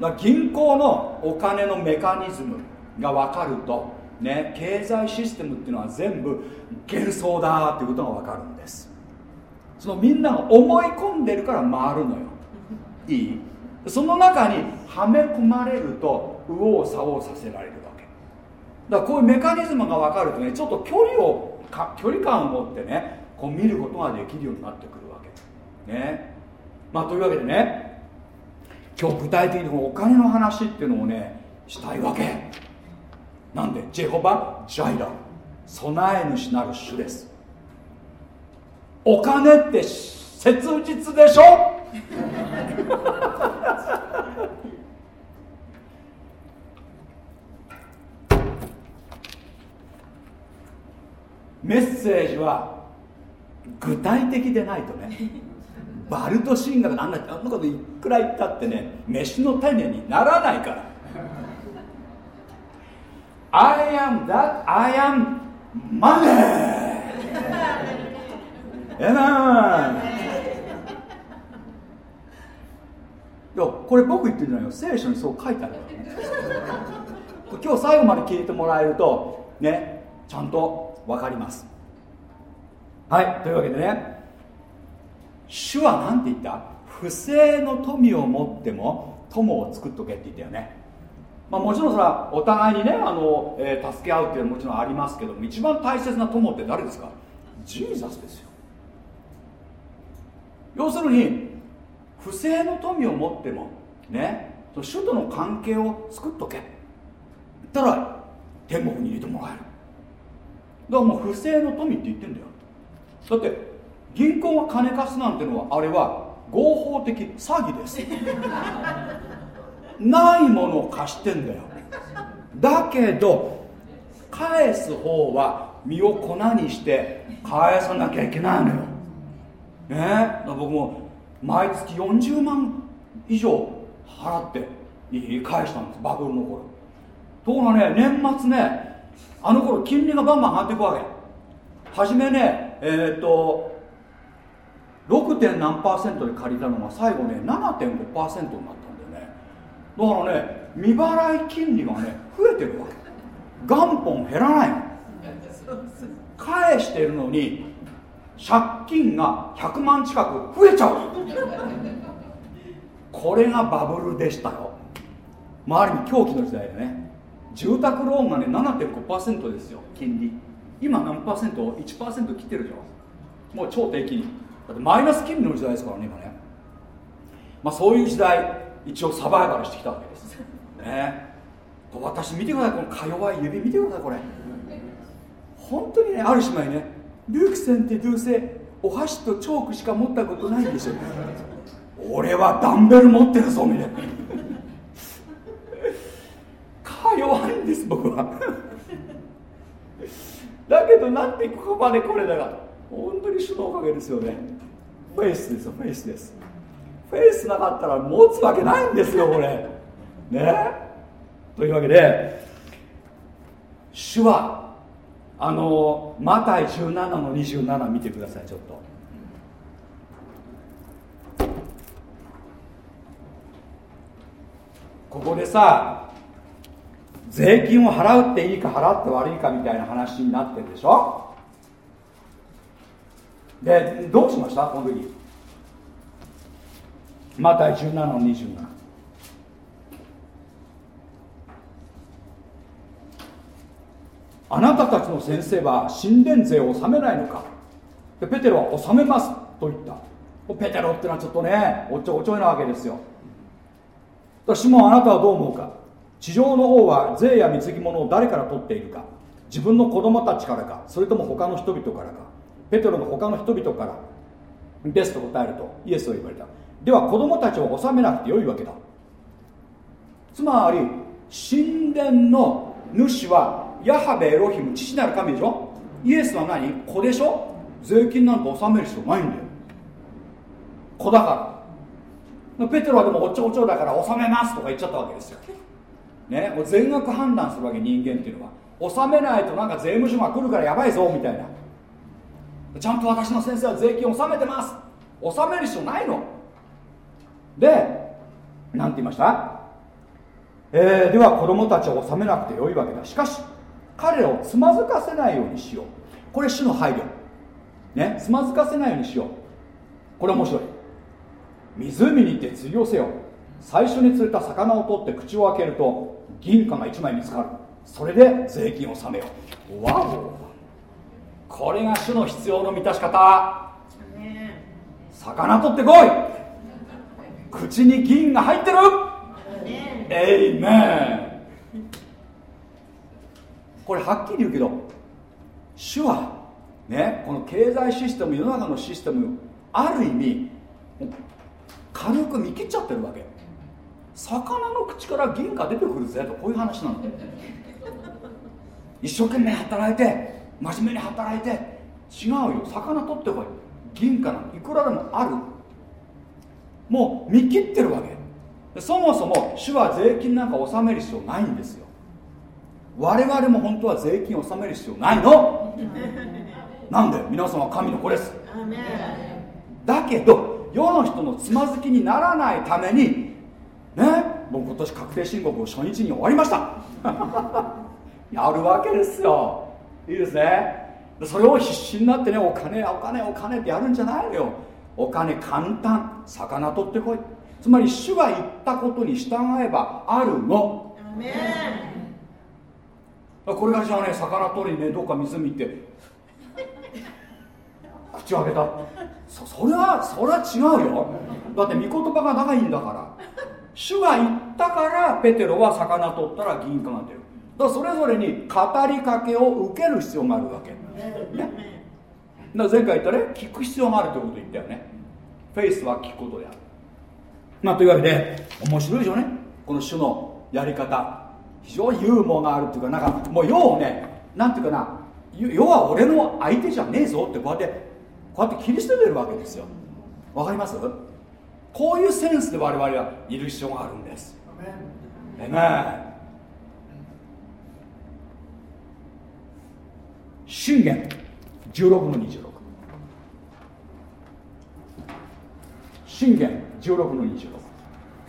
だから銀行のお金のメカニズムが分かるとね経済システムっていうのは全部幻想だっていうことが分かるんです。そのみんなが思い込んでるから回るのよ。いい？その中にはめ込まれると右往左往させられるわけ。だからこういうメカニズムが分かるとねちょっと距離を距離感を持ってねこう見ることができるようになってくるわけ。ね。まあというわけでね今日具体的にお金の話っていうのをねしたいわけ。なんで？ジェホバ・ジャイラ備え主なる主ですお金って切実でしょ？メッセージは具体的でないとねバルト神学なんだってあんなこといくら言ったってね飯の種にならないから。I am that I am money えないやこれ僕言ってるんじゃないよ。聖書にそう書いてある。今日最後まで聞いてもらえるとねちゃんと分かります。はいというわけでね。主は何て言った？不正の富を持っても友を作っとけって言ったよね。まあ、もちろんそれはお互いにねあの、えー、助け合うっていうのはもちろんありますけども一番大切な友って誰ですか？ジーザスですよ。要するに不正の富を持ってもね主との関係を作っとけ。たら天国に入れてもらえる。だからもう不正の富って言ってんだよ。だって銀行が金貸すなんてのはあれは合法的詐欺です。ないものを貸してんだよ。だけど返す方は身を粉にして返さなきゃいけないのよ。ね。僕も毎月40万以上払って返したんですバブルの頃。ところがね年末ねあの頃金利がバンバン上がっていくわけ。初めねえー、っと 6. 何パーセントで借りたのが最後ね7.5%になったんだよね。だからね未払い金利がね増えてるわけ。元本減らないの。返してるのに借金が100万近く増えちゃう。これがバブルでしたよ、まあ、ある意味狂気の時代でね。住宅ローンがね7.5%ですよ金利。今何パーセント ?1% 切ってるじゃん。もう超低金利。だってマイナス金利の時代ですからね今ね。まあそういう時代一応サバイバルしてきたわけです。ね。私見てください。このか弱い指見てくださいこれ。本当にねある姉妹ねルークさんってどうせお箸とチョークしか持ったことないんでしょ。俺はダンベル持ってるぞみたいな。か弱いんです僕は。だけどなんてここまでこれだが本当に主のおかげですよね。フェイスですよフェイスです。フェイスなかったら持つわけないんですよこれね。というわけで主はあのマタイ17の27見てくださいちょっと。ここでさ税金を払うっていいか払って悪いかみたいな話になってるでしょ？でどうしました？この時。マタイ17の27あなたたちの先生は神殿税を納めないのか？でペテロは納めますと言った。ペテロってのはちょっとねおちょおちょいなわけですよ。私もあなたはどう思うか？地上の王は税や貢ぎ物を誰から取っているか？自分の子供たちからか？それとも他の人々からか？ペテロの他の人々から？ですと答えるとイエスは言われた。では子供たちを納めなくてよいわけだ。つまり神殿の主はヤハベエロヒム父なる神でしょ？イエスは何？子でしょ？税金なんか納める必要ないんだよ。子だから。ペテロはでもおっちょおちょだから納めますとか言っちゃったわけですよ。ね？もう全額判断するわけ人間っていうのは。納めないとなんか税務署が来るからやばいぞみたいな。ちゃんと私の先生は税金納めてます。納める必要ないの。で何て言いました？えー、では子供たちを納めなくてよいわけだ。しかし彼らをつまずかせないようにしよう。これ主の配慮。ね。つまずかせないようにしよう。これ面白い。湖に行って釣りをせよ。最初に釣れた魚を取って口を開けると銀貨が1枚見つかる。それで税金を納めよう。わお。これが主の必要の満たし方。魚取ってこい。口に銀が入ってる。エイメンこれはっきり言うけど主はねこの経済システム世の中のシステムある意味軽く見切っちゃってるわけ。魚の口から銀が出てくるぜとこういう話なの。一生懸命働いて真面目に働いて違うよ。魚取ってこい。銀貨なんていくらでもある。もう見切ってるわけ。そもそも主は税金なんか納める必要ないんですよ。我々も本当は税金を納める必要ないの。なんで？皆さんは神の子です。だけど世の人のつまずきにならないためにね僕今年確定申告を初日に終わりました。やるわけですよ。いいですね。それを必死になってねお金お金お金ってやるんじゃないのよ。お金簡単。魚取ってこい。つまり主が言ったことに従えばあるのこれがじゃあね魚取りねどっか湖行って。口を開けた。そそれはそれは違うよ。だって御言葉が長いんだから。主が言ったからペテロは魚取ったら銀貨が出る。だからそれぞれに語りかけを受ける必要があるわけ、ね、だ前回言ったね聞く必要があるということ言ったよね。フェイスは聞くことである。まあというわけで面白いでしょうね。この種のやり方。非常にユーモアがあるっていうかなんかもう世をねなんていうかな世は俺の相手じゃねえぞってこうやってこうやって切り捨ててるわけですよ。わかります？こういうセンスで我々はいる必要があるんです。え。め信玄。16の26信玄。16の26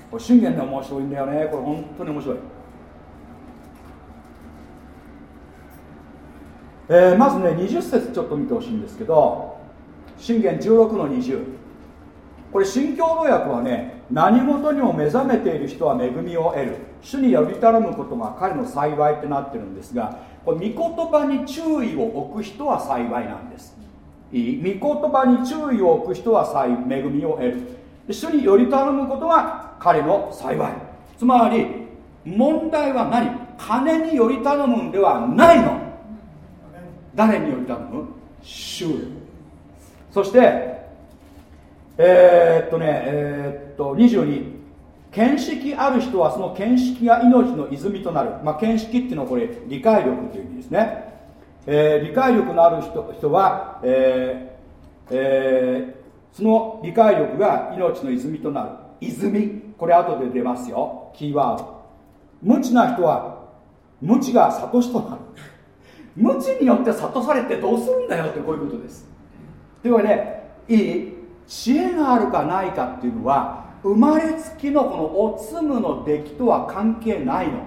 これ信玄で面白いんだよね。これ本当に面白いえー、まずね20節ちょっと見てほしいんですけど信玄16の20これ新共同訳はね何事にも目覚めている人は恵みを得る。主により頼むことが彼の幸いってなってるんですがこれ御言葉に注意を置く人は幸いなんです。いい。御言葉に注意を置く人は幸恵みを得る。主により頼むことが彼の幸い。つまり問題は何？金により頼むんではないの。誰により頼む主そしてえー、っとねえー、っと22見識ある人はその見識が命の泉となる、まあ、見識っていうのはこれ理解力という意味ですね、えー、理解力のある人は、えーえー、その理解力が命の泉となる。泉。これ後で出ますよ。キーワード。無知な人は無知が悟しとなる。無知によって悟されてどうするんだよってこういうことです。というわけでいい知恵があるかないかっていうのは生まれつきのこのおつむの出来とは関係ないの。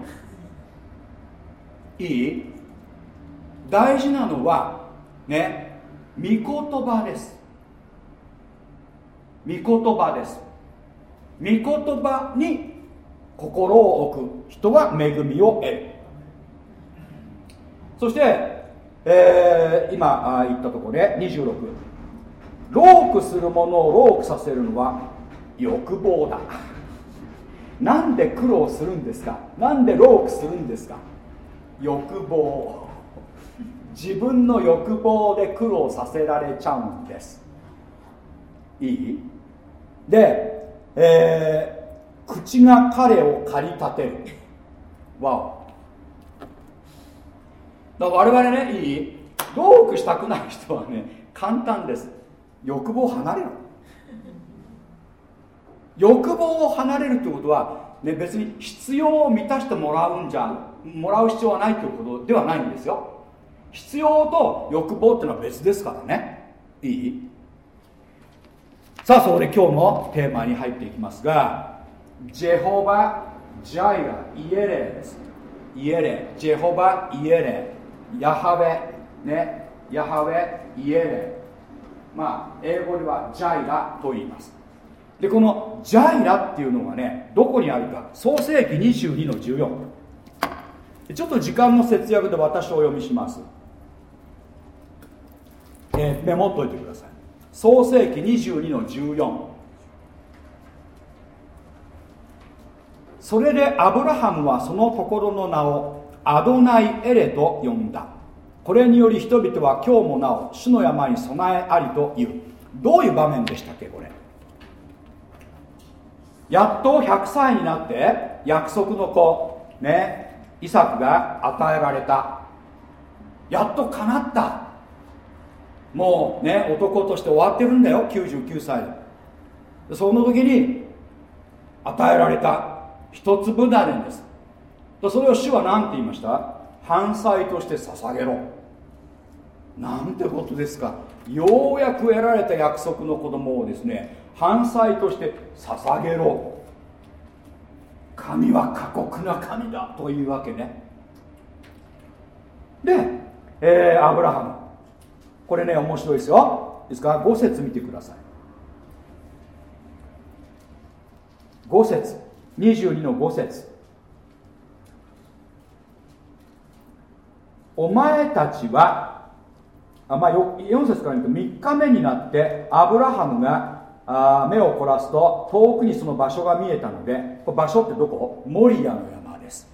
いい大事なのはね御言葉です。御言葉です。御言葉に心を置く。人は恵みを得る。そして、えー、今言ったところで26ロークするものをロークさせるのは欲望だ。なんで苦労するんですか？なんでロークするんですか？欲望。自分の欲望で苦労させられちゃうんです。いい？で、えー、口が彼を駆り立てる。わお。だから我々ねいい？ロークしたくない人はね簡単です。欲望を離れろ。欲望を離れるってことは、ね、別に必要を満たしてもらうんじゃもらう必要はないということではないんですよ。必要と欲望っていうのは別ですからね。いい？さあそこで今日のテーマに入っていきますがジェホバ・ジャイラ・イエレです。イエレジェホバ・イエレヤハウェねヤハウェイエレ。まあ英語ではジャイラと言います。でこのジャイラっていうのがねどこにあるか。創世紀22の14ちょっと時間の節約で私をお読みします、えー、メモっといてください。創世紀22の14それでアブラハムはそのところの名をアドナイエレと呼んだ。これにより人々は今日もなお主の山に備えありという。どういう場面でしたっけこれ。やっと100歳になって約束の子ねイサクが与えられた。やっと叶った。もうね男として終わってるんだよ99歳で。その時に与えられた一粒種です。それを主は何て言いました？反祭として捧げろ。なんてことですか。ようやく得られた約束の子供をですね反祭として捧げろ。神は過酷な神だというわけね。で、えー、アブラハム。これね面白いですよ。ですか？ら5節見てください。5節。22の5節。お前たちはあ、まあ、4節から言うと3日目になってアブラハムがあ目を凝らすと遠くにその場所が見えたのでこれ場所ってどこ？モリアの山です。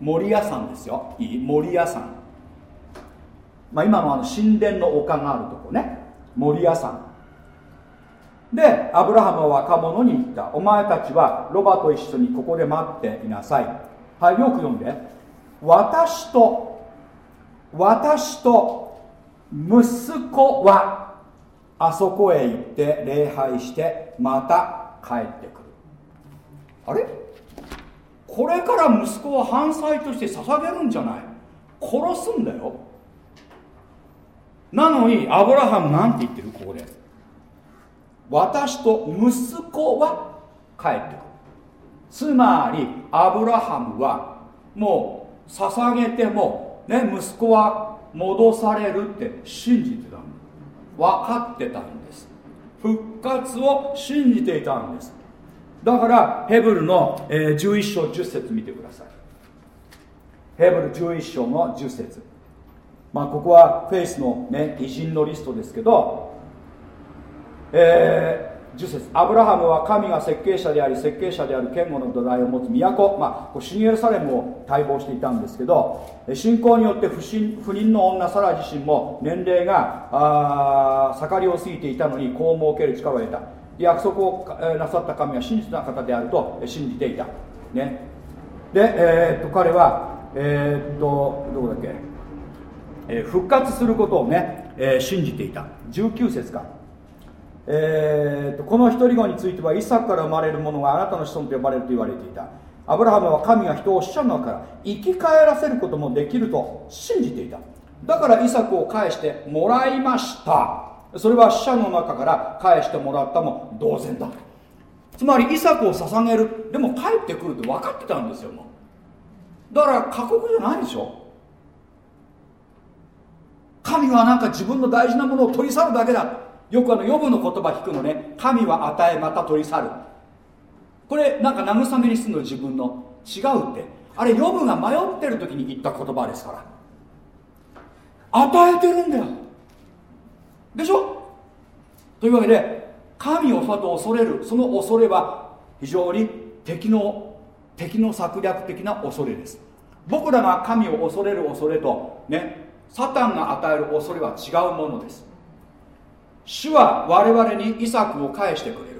モリア山ですよ。いい？モリア山、まあ、今のあの神殿の丘があるとこね。モリア山。でアブラハムは若者に言った。お前たちはロバと一緒にここで待っていなさい。はいよく読んで。私と私と息子はあそこへ行って礼拝してまた帰ってくる。あれ？これから息子は反祭として捧げるんじゃない？殺すんだよ。なのにアブラハムなんて言ってるここで。私と息子は帰ってくる。つまりアブラハムはもう捧げてもね、息子は戻されるって信じてた分かってたんです。復活を信じていたんです。だからヘブルの、え、11章10節見てください。ヘブル11章の10節。まあここはフェイスのね偉人のリストですけどえ10節アブラハムは神が設計者であり設計者である堅固の土台を持つ都、まあ、シニエルサレムを待望していたんですけど信仰によって不信不妊の女サラ自身も年齢があ盛りを過ぎていたのに子を設ける力を得た。約束をなさった神は真実な方であると信じていた、ね、で、えー、っと彼はえー、っとどこだっけ、えー、復活することをね、え信じていた。19節か。えーと、この一人子についてはイサクから生まれる者があなたの子孫と呼ばれると言われていた。アブラハムは神が人を死者の中から生き返らせることもできると信じていた。だからイサクを返してもらいました。それは死者の中から返してもらったも同然だ。つまりイサクを捧げる。でも帰ってくるって分かってたんですよもう。だから過酷じゃないでしょ。神はなんか自分の大事なものを取り去るだけだ。よくあの予部の言葉聞くのね。神は与えまた取り去る。これなんか慰めにするの自分の。違うって。あれ予部が迷ってる時に言った言葉ですから。与えてるんだよ。でしょ？というわけで神をさと恐れる。その恐れは非常に敵の敵の策略的な恐れです。僕らが神を恐れる恐れとねサタンが与える恐れは違うものです。主は我々にイサクを返してくれる。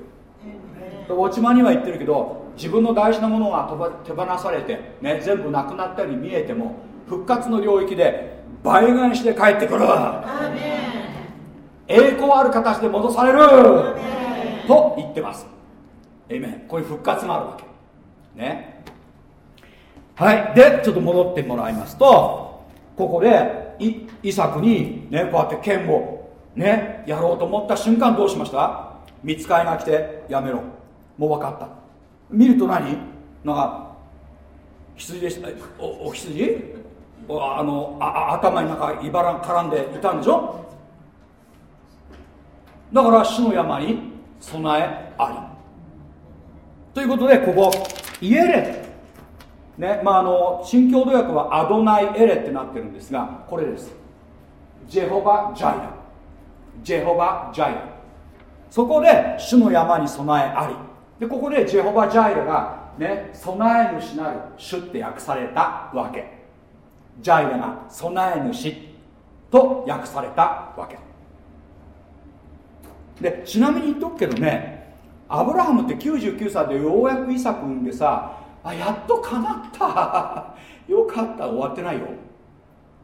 落ち間には言ってるけど自分の大事なものが手放されて、ね、全部なくなったように見えても復活の領域で倍返しで帰ってくる。栄光ある形で戻される。と言ってます。えめこういう復活があるわけ。ね。はい。でちょっと戻ってもらいますとここでイサクにねこうやって剣をねやろうと思った瞬間どうしました？見つかいが来てやめろ。もう分かった。見ると何？なんか羊でした？おお羊？あのあ頭になんかいばら絡んでいたんでしょ？だから死の山に備えあり。ということでここイエレ。ねまああの新共同訳はアドナイエレってなってるんですがこれです。ジェホバ・ジャイラ。ジェホバ・ジャイラそこで主の山に備えあり。でここでジェホバ・ジャイラがね備え主なる主って訳されたわけ。ジャイラが備え主と訳されたわけ。でちなみに言っとくけどねアブラハムって99歳でようやくイサク産んでさあやっとかなった。よかった。終わってないよ。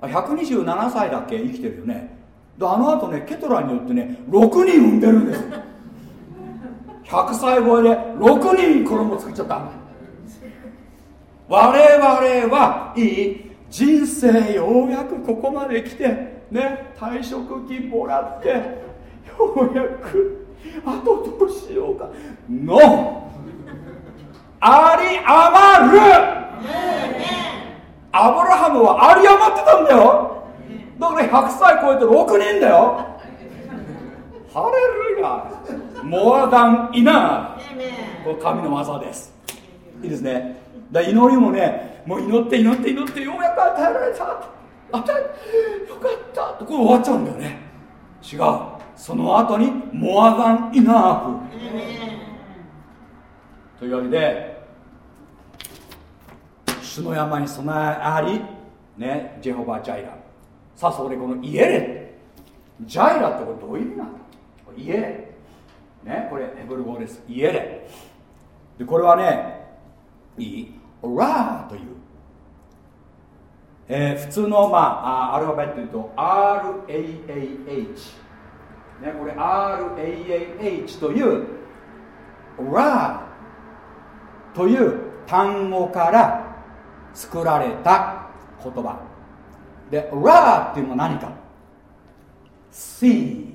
127歳だっけ？生きてるよね。であの後ねケトラによってね6人産んでるんです。100歳超えで6人衣作っちゃった。我々はいい人生ようやくここまで来てね退職金もらってようやくあとどうしようか。のあり余る。アブラハムはあり余ってたんだよだから100歳超えて6人だよ。ハレルヤ。モアダンイナー。これ神の技です。いいですね。だ祈りもねもう祈って祈って祈ってようやく与えられた。与えよかった。とこれ終わっちゃうんだよね。違う。その後にモアダンイナーフというわけで主の山に備えありねジェホバ・ジャイラさあそこでこのイエレ。ジャイラってこれどういう意味なんだ？イエレ。ねこれヘブル語です。イエレ。でこれはねいいラーという、えー、普通の、まあ、アルファベットで言うと RAAH ねこれ RAAH というラーという単語から作られた言葉。でラーっていうのは何か？see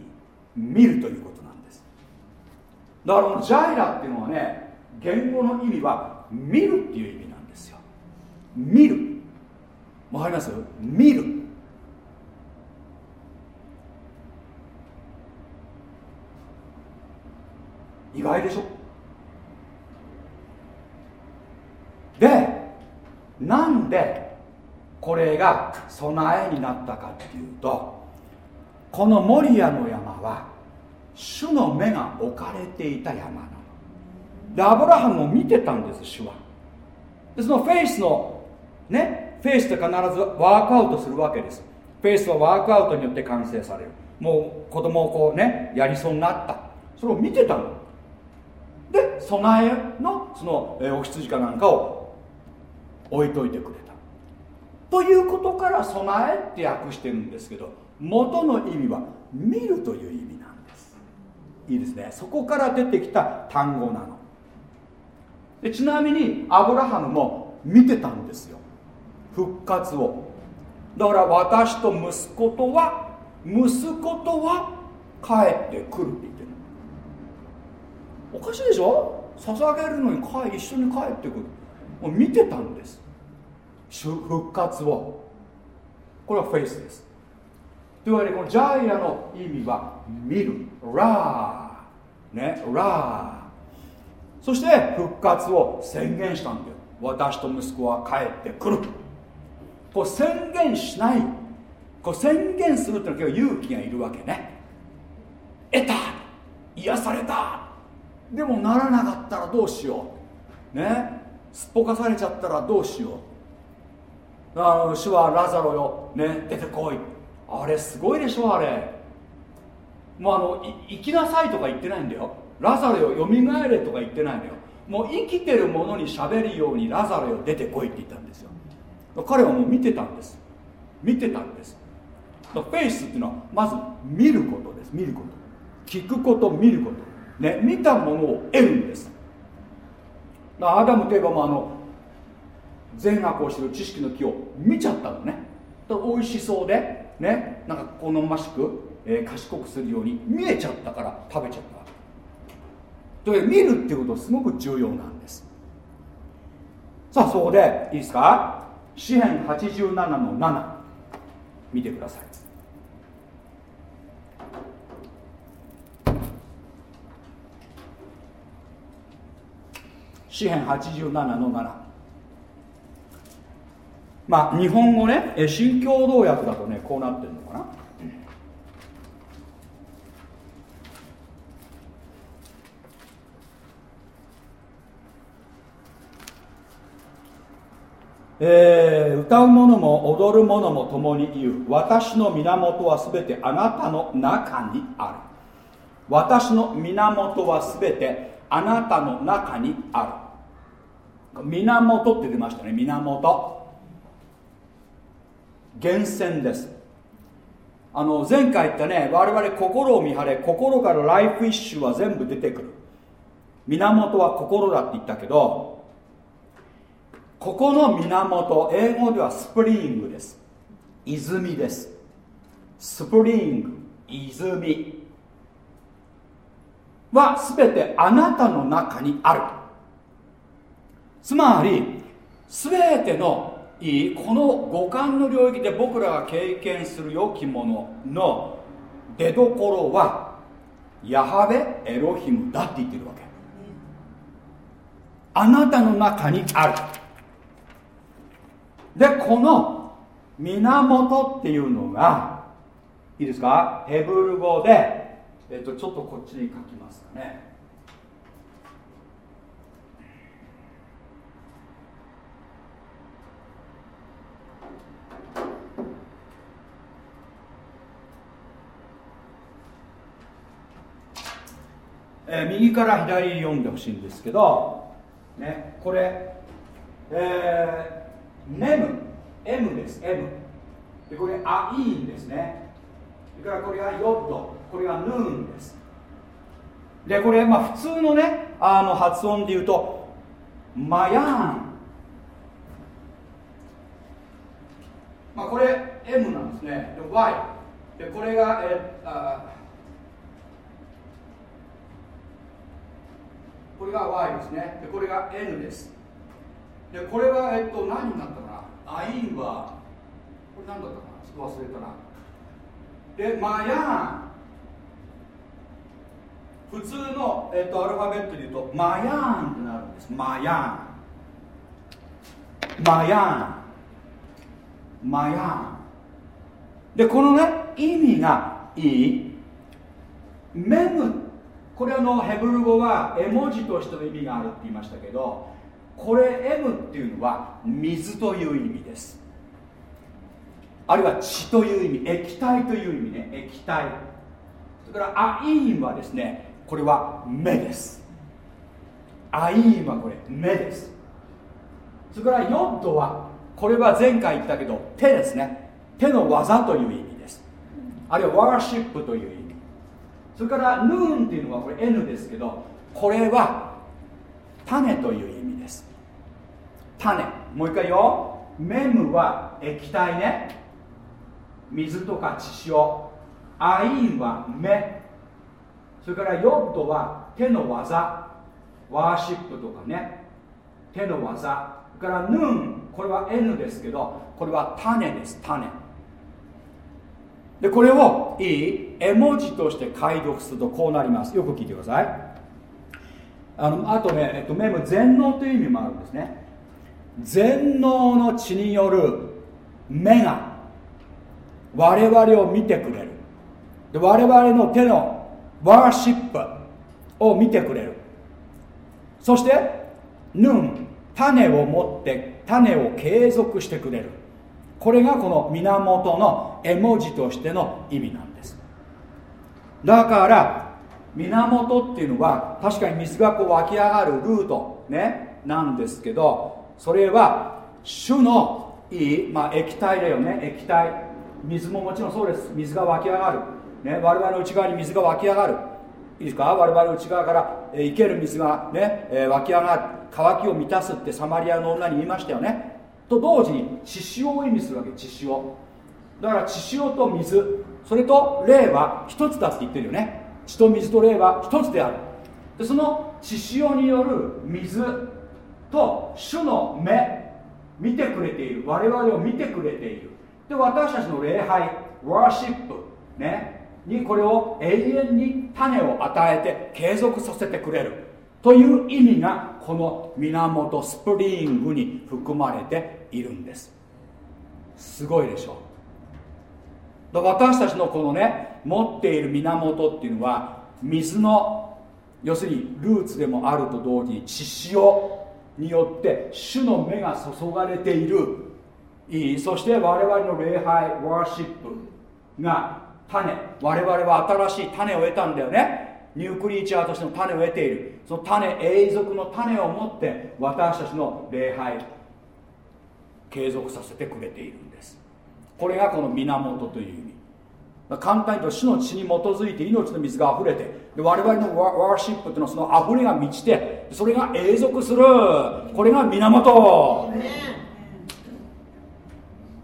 見るということなんです。だからジャイラっていうのはね言語の意味は見るっていう意味なんですよ。見る。わかります？見る。意外でしょ？でなんでこれが備えになったかっていうとこのモリアの山は主の目が置かれていた山なの。でアブラハムも見てたんです主は。でそのフェイスのねフェイスって必ず work out するわけです。 faith は work out によって完成される。もう子供をこうねやりそうになった。それを見てたの。で備えのその、えお羊かなんかを置いといてくれということから備えって訳してるんですけど元の意味は見るという意味なんです。いいですね。そこから出てきた単語なの。でちなみにアブラハムも見てたんですよ。復活を。だから私と息子とは息子とは帰ってくるって言ってる。おかしいでしょ？捧げるのに一緒に帰ってくる。もう見てたんです。復活を。これはフェイスです。というわけでこのジャイアの意味は見る。ラー。ね。ラー。そして復活を宣言したんだよ。私と息子は帰ってくる。こう宣言しない。こう宣言するっていうのは勇気がいるわけね。得た。癒された。でもならなかったらどうしよう。ね。すっぽかされちゃったらどうしよう。あの主はラザロよ、ね、出てこい。あれすごいでしょあれ。もうあの行きなさいとか言ってないんだよ。ラザロよよみがえれとか言ってないのよ。もう生きてるものにしゃべるようにラザロよ出てこいって言ったんですよ。彼はもう見てたんです。見てたんです。フェイスっていうのはまず見ることです。見ること。聞くこと見ること。ね見たものを得るんです。アダムといえばもうあの善悪を知る知識の木を見ちゃったのね。美味しそうでねなんか好ましく、えー、賢くするように見えちゃったから食べちゃったという見るっていうことすごく重要なんです。さあそこでいいですか？詩編87の7見てください。詩編87の7まあ日本語ね新共同訳だとねこうなってるのかな。えー、歌う者も踊る者も共に言う私の源はすべてあなたの中にある。私の源はすべてあなたの中にある。源って出ましたね。源。源泉です。あの前回言ったね我々心を見張れ心からライフイッシュは全部出てくる。源は心だって言ったけどここの源英語ではスプリングです。泉です。スプリング泉。は全てあなたの中にある。つまり全てのいいこの五感の領域で僕らが経験する良きものの出どころはヤハベエロヒムだって言ってるわけ。あなたの中にある。でこの源っていうのがいいですか？ヘブル語で、えっと、ちょっとこっちに書きますかね。えー、右から左に読んでほしいんですけど、ね、これ、えーネム M です M でこれアイーンですね。それからこれがヨッドこれがヌーンです。でこれまあ普通のねあの発音で言うとマヤーン。まあこれ M なんですね。で Y でこれがえあこれが Y ですね。でこれが N です。でこれは、えっと、何になったかな？アインはこれ何だったかな？ちょっと忘れたな。でマヤン普通の、えーと、アルファベットで言うとマヤーンってなるんです。マヤーンマヤーンマヤーンでこのね意味がいい。メムこれあのヘブル語は絵文字としての意味があるって言いましたけどこれ M っていうのは水という意味です。あるいは血という意味液体という意味ね。液体。それからアイーンはですねこれは目です。アイーンはこれ目です。それからヨッドはこれは前回言ったけど手ですね。手の技という意味です。あるいはワーシップという意味。それからヌーンっていうのはこれ N ですけどこれは種という意味です。種。もう一回よメムは液体ね。水とか血潮。アインは目。それからヨッドは手の技。ワーシップとかね。手の技。それからヌーン。これは N ですけどこれは種です。種。でこれをいい？絵文字として解読するとこうなります。よく聞いてください。あのあとね、えっと、メム全能という意味もあるんですね。全能の血による目が我々を見てくれる。で我々の手のワーシップを見てくれる。そしてヌン種を持って種を継続してくれる。これがこの源の絵文字としての意味なんです。だから源っていうのは確かに水がこう湧き上がるルートねなんですけどそれは主のいい、まあ、液体だよね液体。水ももちろんそうです。水が湧き上がる、ね、我々の内側に水が湧き上がる。いいですか？我々の内側から、生ける水がね、え、湧き上がる。渇きを満たすってサマリアの女に言いましたよね。と同時に血潮を意味するわけ血潮。だから血潮と水。それと霊は一つだって言ってるよね。血と水と霊は一つである。でその血潮による水と主の目見てくれている。我々を見てくれている。で私たちの礼拝ワーシップね。にこれを永遠に種を与えて継続させてくれる。という意味がこの源スプリングに含まれているんです。すごいでしょ。う私たちのこのね持っている源っていうのは水の要するにルーツでもあると同時に血潮によって主の目が注がれている。いい？そして我々の礼拝ワーシップが種。我々は新しい種を得たんだよね。ニュークリーチャーとしての種を得ている。その種永続の種を持って私たちの礼拝継続させてくれているんです。これがこの源という意味。簡単に言うと主の血に基づいて命の水が溢れてで我々のワーシップっていうのはその溢れが満ちてそれが永続する。これが源。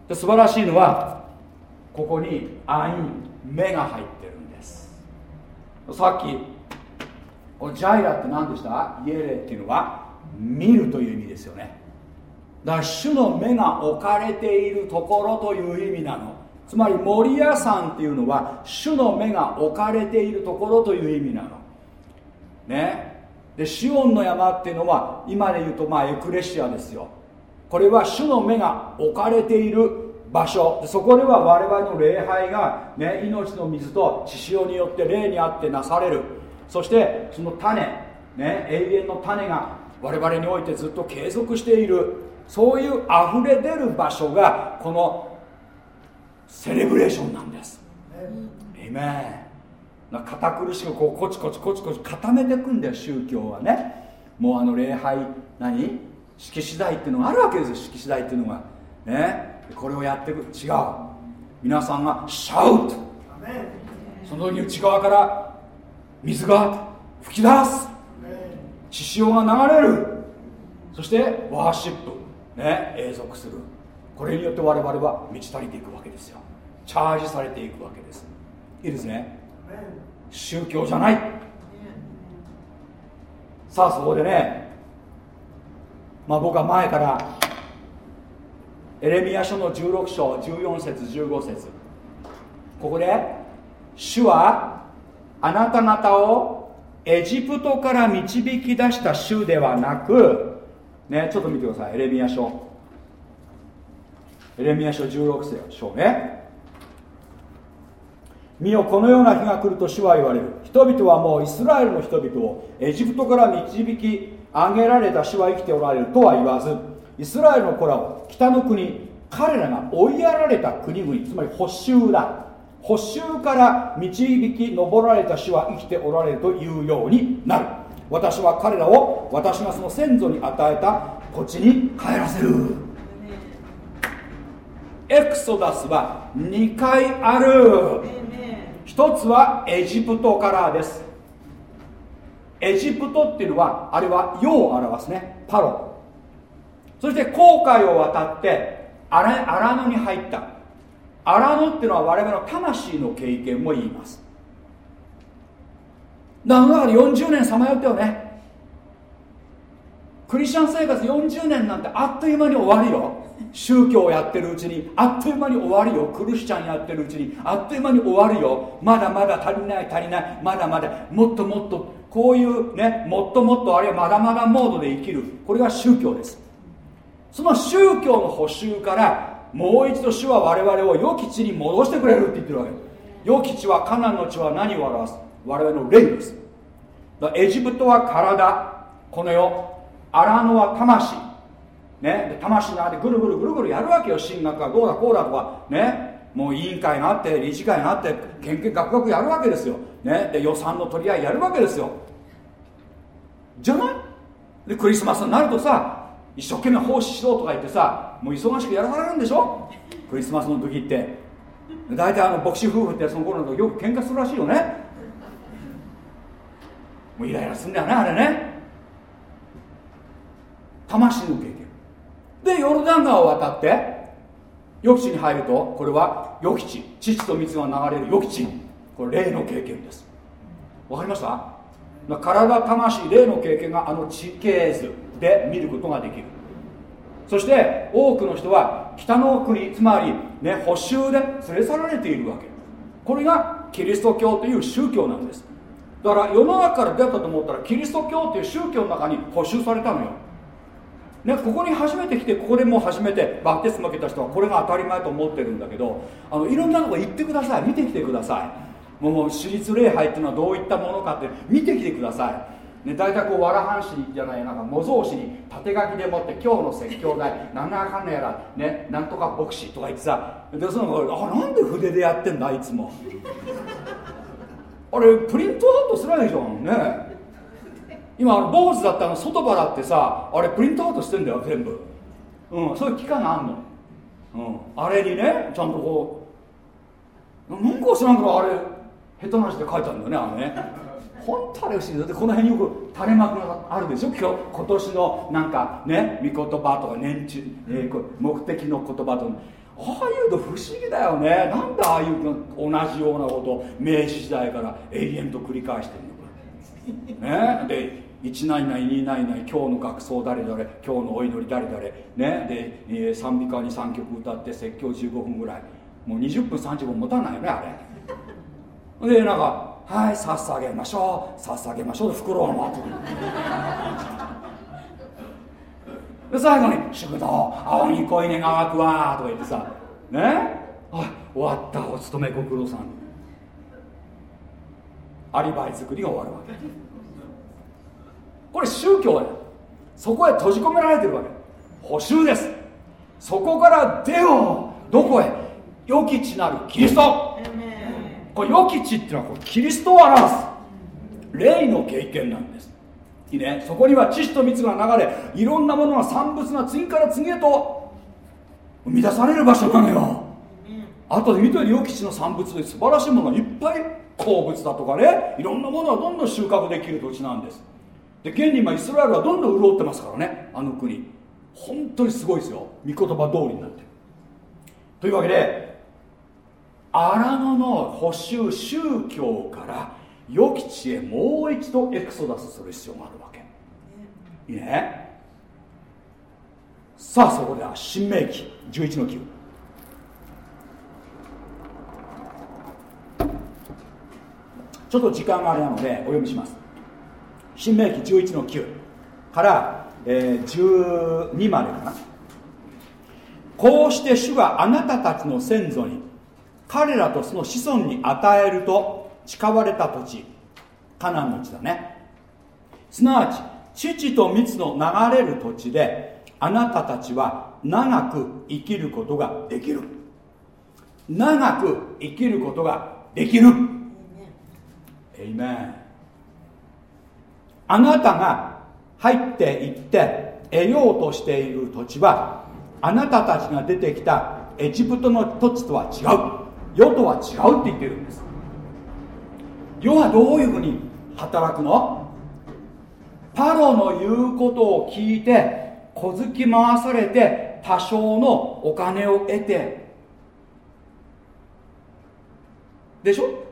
で素晴らしいのはここにアイン目が入ってるんです。さっきジャイラって何でした？イエレっていうのは見るという意味ですよねだから主の目が置かれているところという意味なの。つまり森屋山っていうのは主の目が置かれているところという意味なの。ね。でシオンの山っていうのは今で言うとまあエクレシアですよ。これは主の目が置かれている場所。そこでは我々の礼拝が、ね、命の水と血潮によって霊にあってなされる。そしてその種、ね、永遠の種が我々においてずっと継続している。そういう溢れ出る場所がこのセレブレーションなんです。えいめ堅苦しくこうコチコチコチコチ固めていくんだよ宗教はね。もうあの礼拝何？式次第っていうのがあるわけですよ式次第っていうのが。ね？これをやっていく違う。皆さんがシャウトその時に内側から水が噴き出す。血潮が流れる。そしてワーシップね永続する。これによって我々は満ち足りていくわけですよ。チャージされていくわけです。いいですね。宗教じゃない。さあそこでねまあ、僕は前からエレミア書の16章14節15節。ここで主はあなた方をエジプトから導き出した主ではなくねちょっと見てください。エレミア書。エレミア書16章ね。見よこのような日が来ると主は言われる。人々はもうイスラエルの人々をエジプトから導き上げられた主は生きておられるとは言わずイスラエルの子らを北の国彼らが追いやられた国々つまり補修だ補修から導き上られた主は生きておられるというようになる。私は彼らを私がその先祖に与えた土地に帰らせる。エクソダスは2回ある。一つはエジプトからです。エジプトっていうのはあれは世を表すねパロ。そして航海を渡ってアラノに入った。アラノっていうのは我々の魂の経験も言います。だから40年さまよったよね。クリスチャン生活40年なんてあっという間に終わるよ。宗教をやってるうちにあっという間に終わるよ。クリスチャンやってるうちにあっという間に終わるよ。まだまだ足りない足りない。まだまだ。もっともっとこういうねもっともっとあるいはまだまだモードで生きる。これが宗教です。その宗教の補修からもう一度主は我々を良き地に戻してくれるって言ってるわけ。良き地はカナンの地は何を表す？我々の霊です。エジプトは体。この世アラノは魂。ね。魂の中でぐるぐるぐるぐるやるわけよ。進学がどうだこうだとか。ね。もう委員会があって理事会があって研究学学やるわけですよ、ね、で予算の取り合いやるわけですよ。じゃない？でクリスマスになるとさ一生懸命奉仕しろとか言ってさもう忙しくやらされるんでしょ？クリスマスの時って。大体あの牧師夫婦ってその頃のよく喧嘩するらしいよね。もうイライラするんだよねあれね。魂の経験。でヨルダン川を渡って予期地に入るとこれは予期地父と水が流れる予期地これ霊の経験です。わかりました？体魂霊の経験があの地形図で見ることができる。そして多くの人は北の国つまり、ね、補修で連れ去られているわけ。これがキリスト教という宗教なんです。だから世の中から出たと思ったらキリスト教という宗教の中に補修されたのよ。ね、ここに初めて来てここでもう初めてバプテスマ受けた人はこれが当たり前と思ってるんだけどあのいろんなとこ行ってください。見てきてください。もう私立礼拝っていうのはどういったものかって見てきてください、ね、大体こうわら半紙じゃないなんか模造紙に縦書きでもって今日の説教題何らかんのやら、ね、なんとか牧師とか言ってさでそのあなんで筆でやってんだいつも。あれプリントアウトすらないじゃんね。今あの坊主だったの外原ってさあれプリントアウトしてんだよ全部。うんそういう機械があんの、うん、あれにねちゃんとこうなんか知らんけどあれ下手なしで書いてあるんだよねあれね。本当あれ不思議だ。ってこの辺によく垂れ幕があるでしょ？今日今年のなんかね御言葉とか年中、えー、目的の言葉とか。ああいうの不思議だよね。なんでああいう同じようなこと明治時代から永遠と繰り返してるのか。ね？で1何々2何々今日の学奏誰々今日のお祈り誰々ね？で、賛美歌に3曲歌って説教15分ぐらい。もう20分30分持たないよねあれ。でなんか「はい捧げましょう捧げましょう」で袋を回ってで最後に「祝祷。青に恋ねがわくわ」とか言ってさ。ね？はい終わったお勤めご苦労さん。アリバイ作りが終わるわけ。これ宗教だそこへ閉じ込められてるわけ。補修です。そこから出よう。どこへ？良き地なるキリスト。これ良き地っていうのはこれキリストを表す霊の経験なんですいいね。そこには知識と蜜が流れいろんなものが産物が次から次へと生み出される場所なのよ。あとで見てる良き地の産物で素晴らしいものがいっぱい鉱物だとかねいろんなものがどんどん収穫できる土地なんです。で現に今イスラエルはどんどん潤ってますからねあの国。本当にすごいですよ。御言葉通りになって。るというわけで荒野の補修宗教から予期地へもう一度エクソダスする必要があるわけ。いいね？さあそこでは新明記11の9ちょっと時間があれなのでお読みします。新明記11の9から、えー、12までかな。こうして主があなたたちの先祖に彼らとその子孫に与えると誓われた土地カナンの地だね。すなわち父と蜜の流れる土地であなたたちは長く生きることができる。長く生きることができる。エイメンあなたが入っていって得ようとしている土地はあなたたちが出てきたエジプトの土地とは違う。世とは違うって言ってるんです。世はどういうふうに働くの？パロの言うことを聞いて小突き回されて多少のお金を得て。でしょ？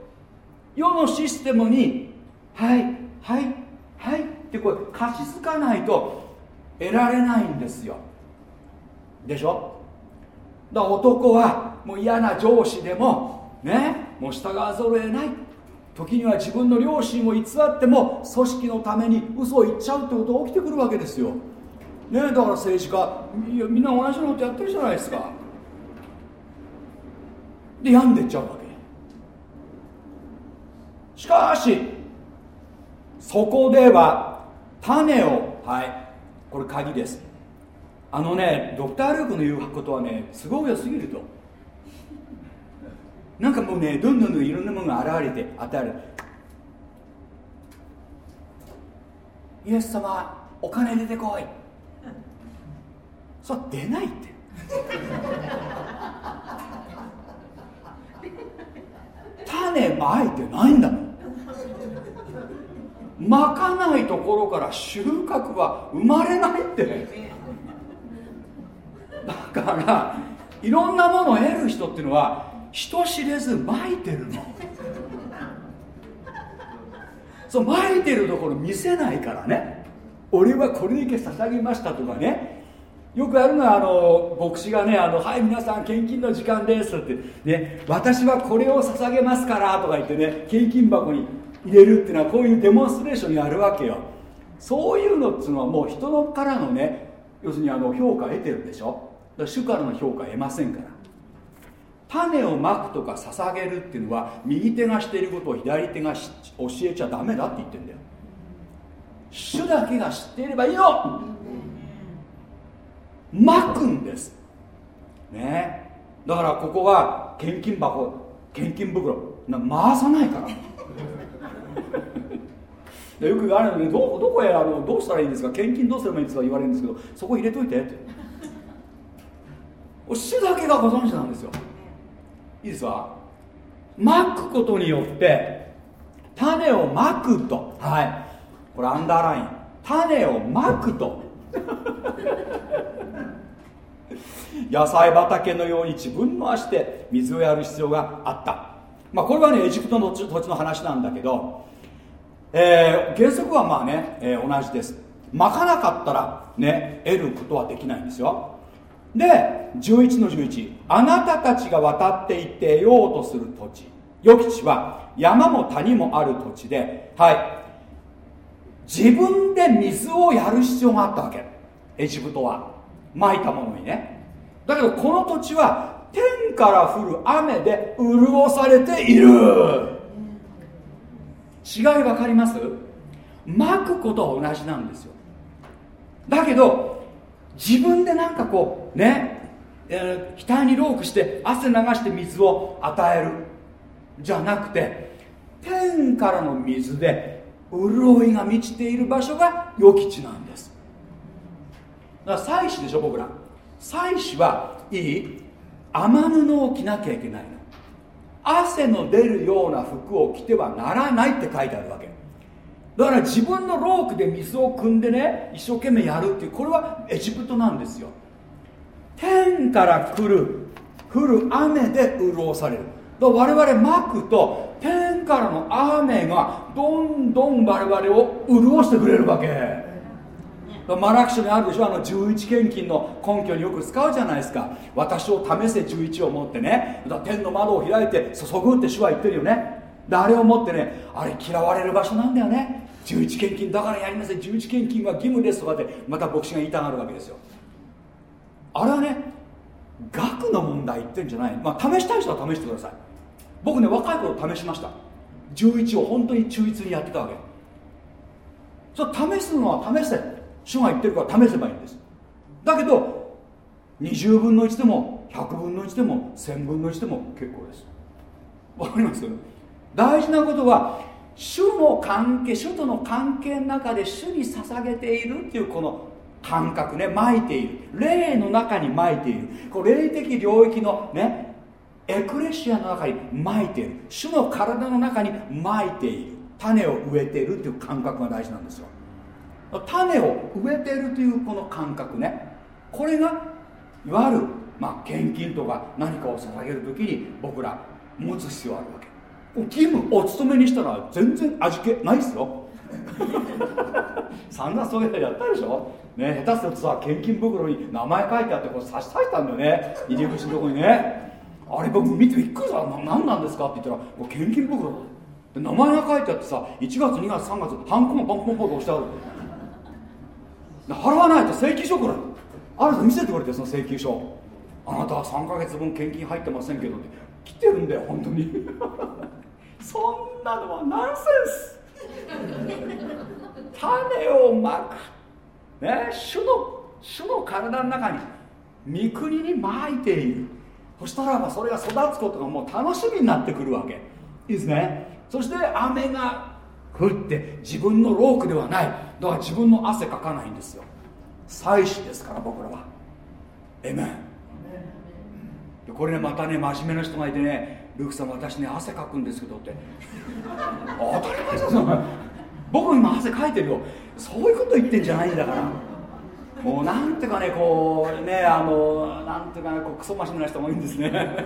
世のシステムにはいはいはいってこれ貸し付かないと得られないんですよ。でしょ？だから男はもう嫌な上司でもねもう従わざるを得ない。時には自分の両親を偽っても組織のために嘘を言っちゃうってことが起きてくるわけですよ。ねだから政治家いやみんな同じようなことやってるじゃないですか。で病んでっちゃうわけ。しかしそこでは種をはいこれ鍵です。あのねドクター・ルークの言うことはねすごい良すぎると。なんかもうねどんどんどんいろんなものが現れて与える。イエス様お金出てこい。それ出ないって。種まいてないんだもん。まかないところから収穫は生まれないって。だからいろんなものを得る人っていうのは人知れずまいてるの。そうまいてるところ見せないからね。俺はこれだけ捧げましたとかね。よくあるのはあの牧師がね「あのはい皆さん献金の時間です」って、ね「私はこれを捧げますから」とか言ってね献金箱に入れるっていうのはこういうデモンストレーションにあるわけよ。そういうのっていうのはもう人のからのね要するにあの評価得てるでしょ。だから主からの評価得ませんから。種をまくとか捧げるっていうのは右手がしていることを左手が教えちゃダメだって言ってんだよ。主だけが知っていればいいの。まくんです。ね。だからここは献金箱献金袋回さないから。よく言われるのにどどこへあのどうしたらいいんですか？献金どうすればいいんですか？言われるんですけどそこ入れといてって。主だけがご存知なんですよ。いいですか？まくことによって種をまくと。はい。これアンダーライン。種をまくと。野菜畑のように自分の足で水をやる必要があった。まあこれはねエジプトの土地の話なんだけど、えー、原則はまあね、えー、同じです。まかなかったらね得ることはできないんですよ。で11の11あなたたちが渡っていってようとする土地。予期地は山も谷もある土地ではい。自分で水をやる必要があったわけ。エジプトは。まいたものにね。だけどこの土地は天から降る雨で潤されている。違い分かります？まくことは同じなんですよ。だけど自分でなんかこうね、えー、額にロークして汗流して水を与える。じゃなくて天からの水で潤いが満ちている場所が予期地なんです。だから祭祀でしょ僕ら。祭祀はいい。雨布を着なきゃいけないの。汗の出るような服を着てはならないって書いてあるわけ。だから自分のロークで水を汲んでね一生懸命やるっていうこれはエジプトなんですよ。天から来る降る雨で潤される。我々まくと天からの雨がどんどん我々を潤してくれるわけ。マラキ書にあるでしょあの11献金の根拠によく使うじゃないですか。私を試せ11を持ってね。天の窓を開いて注ぐって主は言ってるよね。であれを持ってねあれ嫌われる場所なんだよね。十一献金だからやりなさい。十一献金は義務ですとかってまた牧師が言いたがるわけですよ。あれはね額の問題言ってんじゃない。まあ試したい人は試してください。僕ね若い頃試しました。11を本当に忠実にやってたわけ。それ試すのは試せ主が言ってるから試せばいいんです。だけど20分の1でも100分の1でも1000分の1でも結構です。わかります？大事なことは主の関係主との関係の中で主に捧げているっていうこの感覚ね巻いている。霊の中に巻いている。こう霊的領域のねエクレシアの中に巻いている。主の体の中に巻いている。種を植えているっていう感覚が大事なんですよ。種を植えているというこの感覚ね。これがいわゆる、まあ、献金とか何かを捧げる時に僕ら持つ必要あるわけ。義務お勤めにしたら全然味気ないっすよ。散々そういうのやったでしょ。ね下手するとさ献金袋に名前書いてあってこれ差し刺したんだよね。入り口のとこにね。あれ僕見てびっくりした何なんですかって言ったらこれ献金袋。で名前が書いてあってさ1月2月3月ハンコもポンポンポンと押してある。払わないと請求書これ。あると見せてくれてその請求書。あなたは3ヶ月分献金入ってませんけどって。来てるんだよ本当に。そんなのはナンセンス。種をまくね主の主の体の中に御国にまいている。そしたらばそれが育つことがもう楽しみになってくるわけ。いいですね。そして雨が降って自分のロークではない。だから自分の汗かかないんですよ。祭司ですから僕らは。エメンこれねまたね真面目な人がいてねルークさん私ね汗かくんですけどって。当たり前じゃん僕今汗かいてるよ。そういうこと言ってんじゃないんだから。もうなんていうかねこうねあのなんていうかねこうクソ真面目な人もいいんですね。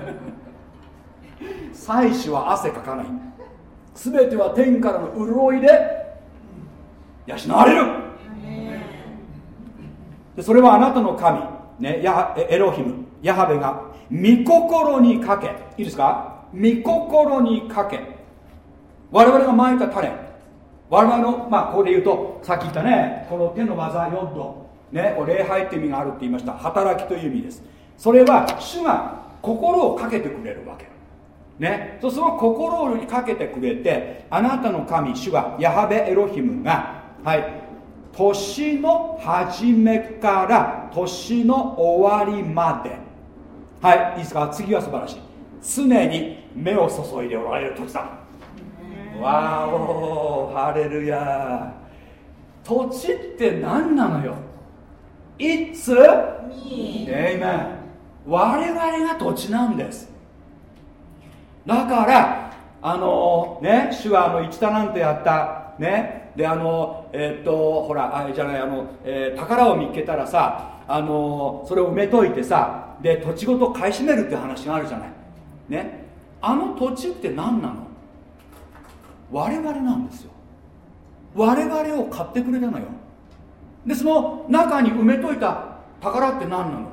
祭司は汗かかない。全ては天からの潤いで養われる。でそれはあなたの神、ね、ヤエロヒムヤハベが御心にかけいいですか？御心にかけ。我々がまいた種我々のまあここで言うとさっき言ったねこの手の技ヨッドね礼拝って意味があるって言いました。働きという意味です。それは主が心をかけてくれるわけ。ね、そその心にかけてくれてあなたの神主はヤハベエロヒムが、はい、年の初めから年の終わりまではいいいですか？次は素晴らしい。常に目を注いでおられる時だ。わおハレルヤ。土地って何なのよ？It's me. 我々が土地なんです。だからあのね主はあの一多なんてやった。ね。であのえー、っとほらあじゃないあの、えー、宝を見つけたらさあのそれを埋めといてさで土地ごと買い占めるって話があるじゃない。ね。あの土地って何なの？我々なんですよ。我々を買ってくれたのよ。でその中に埋めといた宝って何なの？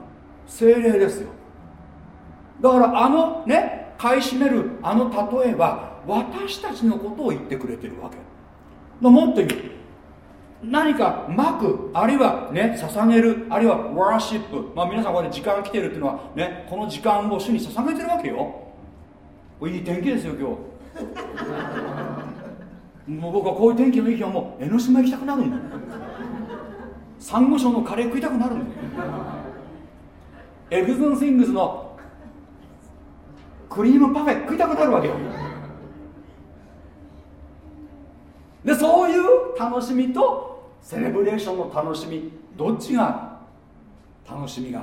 精霊ですよ。だからあのね買い占めるあの例えは私たちのことを言ってくれてるわけ。もっと言う。何かまくあるいはね捧げるあるいはワーシップまあ皆さんこれ時間が来てるっていうのはねこの時間を主に捧げてるわけよ。いい天気ですよ今日。もう僕はこういう天気のいい日はもう江ノ島行きたくなるんだサンゴ礁のカレー食いたくなるんだエグズンスイングスのクリームパフェ食いたくなるわけよ。でそういう楽しみとセレブレーションの楽しみどっちが楽しみが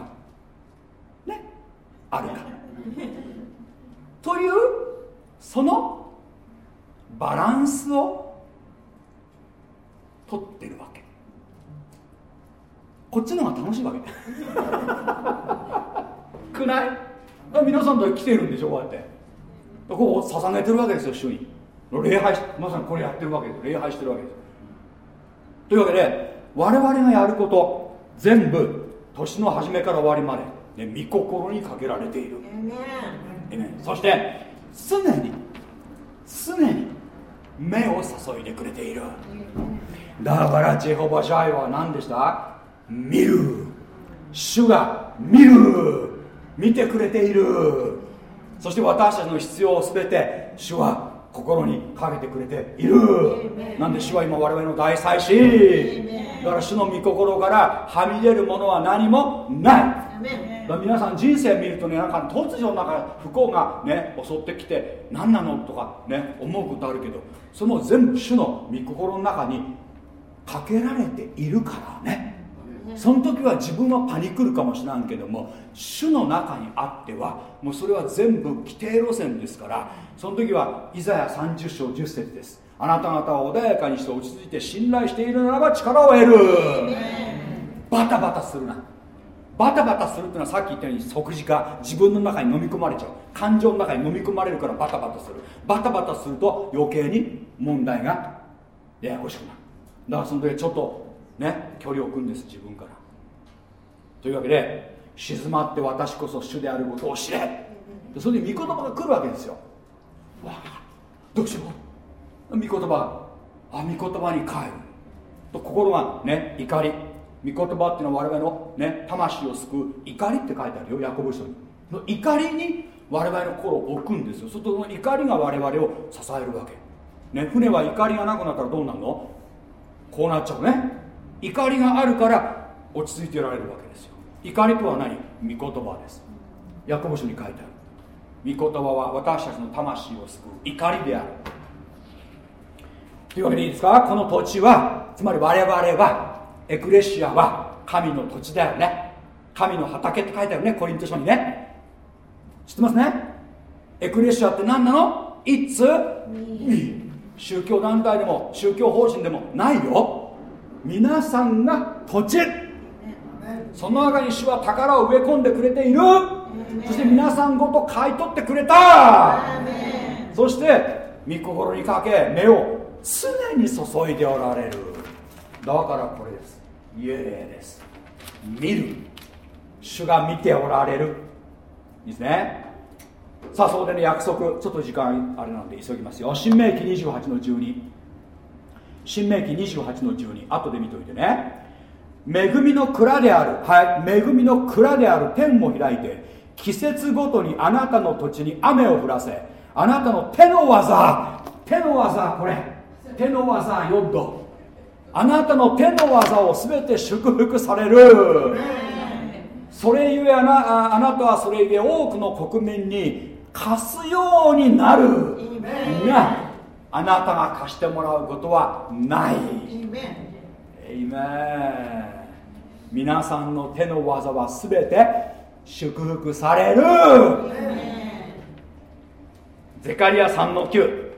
ねあるか。というそのバランスをとってるわけ。こっちの方が楽しいわけ。くない？皆さんと来てるんでしょ？こうやって。こう捧げてるわけですよ主に。礼拝まさにこれやってるわけです礼拝してるわけですというわけで我々がやること全部年の初めから終わりまで、ね、御心にかけられている。そして常に常に目を注いでくれている。だからジェホバジャイは何でした？見る。主が見る。見てくれている。そして私たちの必要を全て主は心にかけてくれている。なんで主は今我々の大祭司。だから主の御心からはみ出るものは何もない。だ皆さん人生見るとねなんか突如なんか不幸がね襲ってきて何なのとかね思うことあるけどその全部主の御心の中にかけられているからね。その時は自分はパニクるかもしれんけども主の中にあってはもうそれは全部規定路線ですからその時はイザヤ30章10節です。あなた方は穏やかにして落ち着いて信頼しているならば力を得る。バタバタするな。バタバタするっていうのはさっき言ったように即時化。自分の中に飲み込まれちゃう感情の中に飲み込まれるからバタバタする。バタバタすると余計に問題がややこしくなる。だからその時ちょっとね距離を置くんです自分から。というわけで静まって私こそ主であることを知れ。それで御言葉が来るわけですよ。わあどうしよう。御言葉あ御言葉に帰る。と心がね怒り。御言葉っていうのは我々のね魂を救う怒りって書いてあるよヤコブ書に。怒りに我々の心を置くんですよ。その怒りが我々を支えるわけ。ね船は怒りがなくなったらどうなるの？こうなっちゃうね。怒りがあるから落ち着いてられるわけですよ。怒りとは何？御言葉です。ヤコブ書に書いてある。御言葉は私たちの魂を救う。怒りである。というわけでいいですか？この土地はつまり我々はエクレシアは神の土地だよね。神の畑って書いてあるねコリント書にね。知ってますね？エクレシアって何なの ?It's me. 宗教団体でも宗教法人でもないよ。皆さんが土地その中に主は宝を植え込んでくれている。そして皆さんごと買い取ってくれた。そして御心にかけ目を常に注いでおられる。だからこれです。イエレです。見る。主が見ておられるいいですね。さあそこでね約束。ちょっと時間あれなんで急ぎますよ。新明記28の12新明記28の12後で見といてね。恵みの蔵である。はい。恵みの蔵である。天も開いて季節ごとにあなたの土地に雨を降らせあなたの手の技手の技これ。手の技ヨッドあなたの手の技を全て祝福される。それゆえあなあなたはそれゆえ多くの国民に貸すようになる。があなたが貸してもらうことはない。エイメン皆さんの手の技は全て祝福される。ゼカリア3の9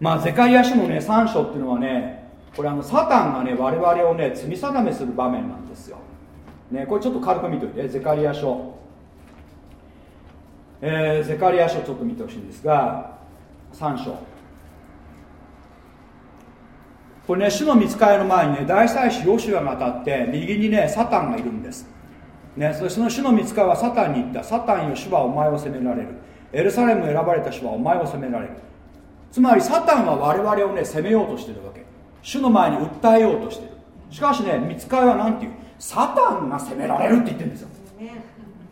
まあゼカリア書のね3章っていうのはねこれあのサタンがね我々をね罪定めする場面なんですよ、ね、これちょっと軽く見といてゼカリア書。えー、ゼカリア書ちょっと見てほしいんですが3章。これね主の見つかりの前にね大祭司ヨシュアが立って右にねサタンがいるんです。ね、そその主の見つかはサタンに言った。サタンよ主はお前を責められる。エルサレム選ばれた主はお前を責められる。つまりサタンは我々をね責めようとしてるわけ。主の前に訴えようとしてる。しかしね見つかりは何て言うサタンが責められるって言ってるんですよ。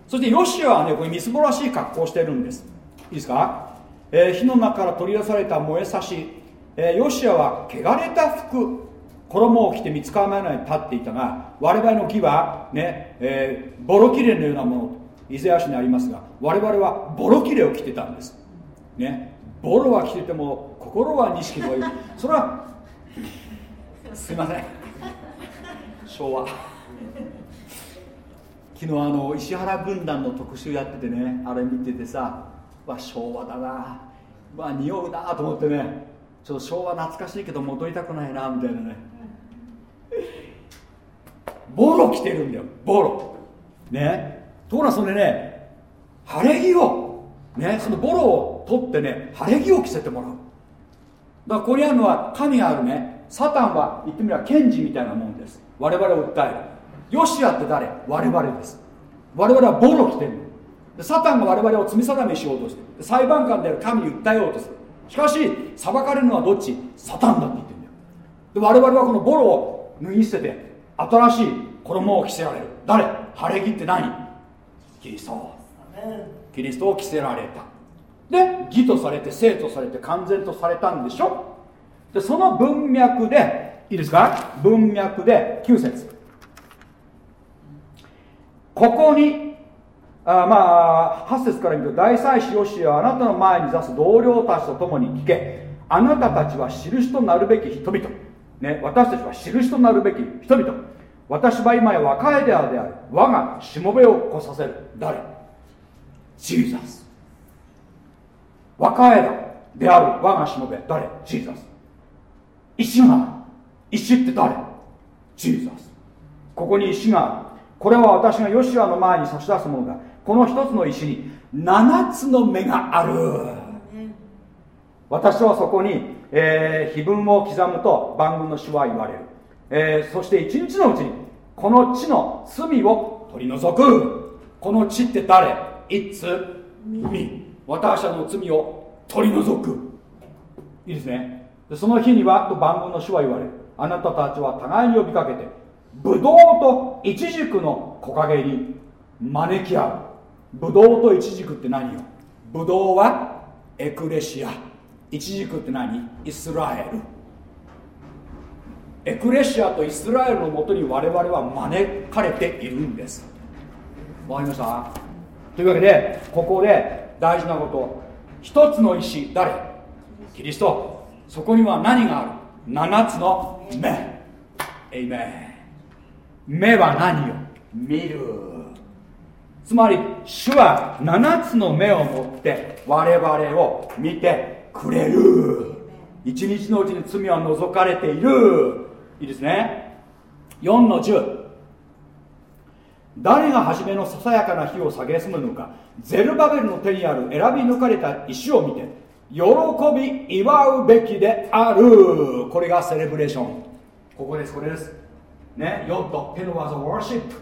そしてヨシアはねこれみすぼらしい格好をしてるんです。いいですか、えー、火の中から取り出された燃えさし、えー、ヨシアは汚れた服衣を着て見つからないように立っていたが我々の義はね、えー、ボロキレのようなものとイザヤ書にありますが我々はボロキレを着てたんです。ね。ボロは着てても心は錦というそれはすいません。昭和。昨日あの石原軍団の特集やっててねあれ見ててさわ昭和だな。わ匂うなと思ってね。ちょっと昭和懐かしいけど戻りたくないなみたいなね。ボロ着てるんだよボロ。ね。ところがそれね晴れ着を。ねそのボロを取ってね晴れ着を着せてもらう。だからここにあるのは神があるねサタンは言ってみれば検事みたいなもんです。我々を訴える。ヨシアって誰？我々です。我々はボロ着てるの。サタンが我々を罪定めしようとして裁判官である神に訴えようとする。しかし裁かれるのはどっち？サタンだって言ってるんだよ。で我々はこのボロを脱ぎ捨てて新しい衣を着せられる。誰？晴れ着って何？キリスト。キリストを着せられた。で義とされて生とされて完全とされたんでしょ？でその文脈でいいですか？文脈で9節。ここにあまあ8節から見ると大祭司ヨシはあなたの前に座す同僚たちと共に聞け。あなたたちは印となるべき人々、ね、私たちは印となるべき人々。私は今や若いである我がしもべをこさせる。誰？ジーザス。若枝である我がしもべ。誰？ジーザス。石が石って誰？ジーザスここに石があるこれは私がヨシアの前に差し出すものだ。この一つの石に7つの目がある。私はそこに、えー、碑文を刻むと万軍の主は言われる、えー、そして一日のうちにこの地の罪を取り除く。この地って誰？It's me 私たちの罪を取り除く。いいですねでその日にはと万軍の主は言われあなたたちは互いに呼びかけてブドウとイチジクの木陰に招き合う。ブドウとイチジクって何よ？ブドウはエクレシア。イチジクって何？イスラエル。エクレシアとイスラエルのもとに我々は招かれているんです。わかりました？というわけでここで大事なこと。一つの石誰？キリスト。そこには何がある？7つの目。エイメン目は何よ？見る。つまり主は7つの目を持って我々を見てくれる。一日のうちに罪は除かれている。いいですね。4の10誰が初めのささやかな火を蔑むのか。ゼルバベルの手にある選び抜かれた石を見て喜び祝うべきである。これがセレブレーション。ここですこれです。ねヨット。手の技ワーシップ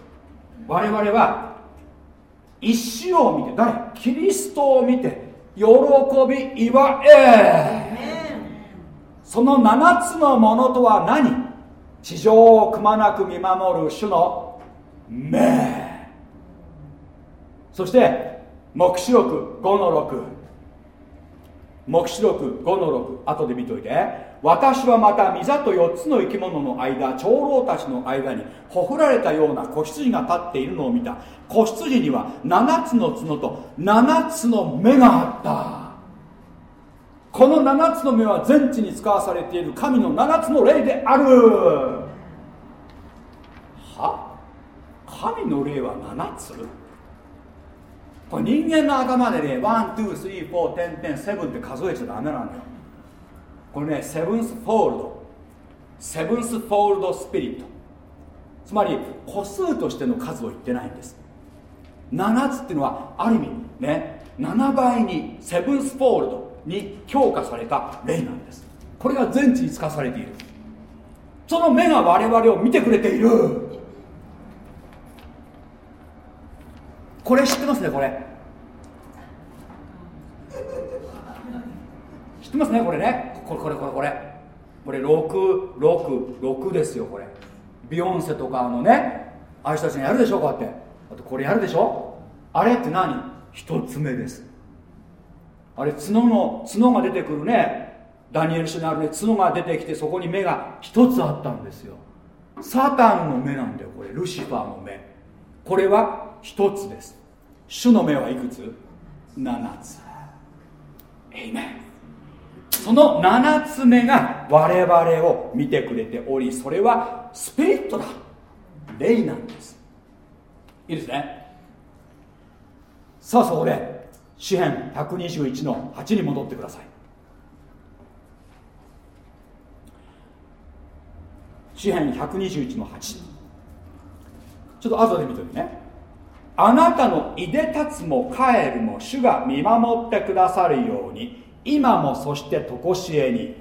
我々は石を見て誰？キリストを見て喜び祝え。その7つのものとは何？地上をくまなく見守る主の目そして黙示録5の6黙示録5の6後で見といて。私はまた御座と4つの生き物の間長老たちの間にほふられたような子羊が立っているのを見た。子羊には7つの角と7つの目があった。この7つの目は全地に使わされている神の7つの霊である。は？神の霊は7つ？これ人間の頭でね one, two, three, four, 点、点、seven って数えちゃダメなのよ。これね sevenfold sevenfold spirit つまり個数としての数を言ってないんです。7つっていうのはある意味ね7倍に sevenfold に強化された霊なんです。これが全地に使わされている。その目が我々を見てくれている。これ知ってますねこれ。知ってますねこれね。これこれこれ。これこれ666ですよこれ。ビヨンセとかのねああいう人たちがやるでしょこうやって。あとこれやるでしょ。あれって何？一つ目です。あれ角の角が出てくるね。ダニエル書にあるね角が出てきてそこに目が一つあったんですよ。サタンの目なんだよこれ。ルシファーの目。これは一つです。主の目はいくつ？7つ。エイメンその7つ目が我々を見てくれておりそれはスピリットだ。霊なんです。いいですね。さあそこで詩編121の8に戻ってください。詩編121の8ちょっと後で見てみね。あなたのいでたつも帰るも主が見守ってくださるように今もそして常しえに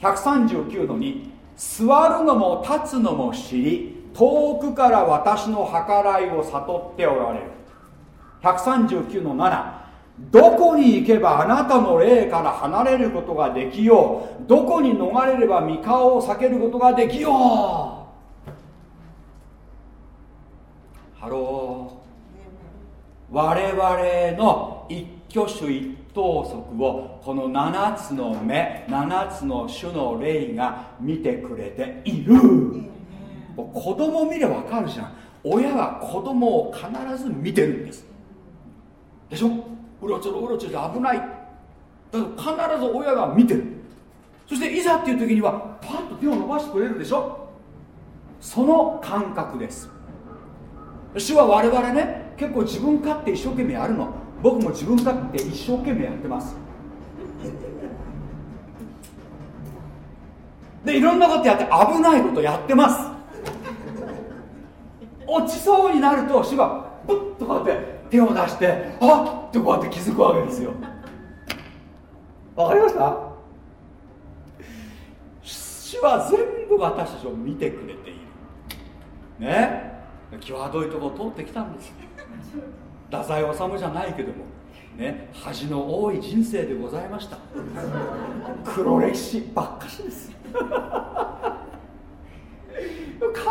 139の2座るのも立つのも知り遠くから私の計らいを悟っておられる。139の7どこに行けばあなたの霊から離れることができよう？どこに逃れれば御顔を避けることができよう？ハロー。我々の一挙手一投足をこの7つの目7つの主の霊が見てくれている。子供見れば分かるじゃん。親は子供を必ず見てるんです。でしょ？うろちょろうろちょろ危ない。だから必ず親が見てる。そしていざっていう時にはパッと手を伸ばしてくれるでしょ？その感覚です。主は我々ね結構自分勝手一生懸命やるの。僕も自分勝手一生懸命やってます。でいろんなことやって危ないことやってます。落ちそうになると主がプッとこうやって手を出してあっ！ってこうやって気づくわけですよ。わかりました？主は全部私たちを見てくれている。ね。際どいとこ通ってきたんですよ。太宰治じゃないけどもね恥の多い人生でございました。黒歴史ばっかしです。か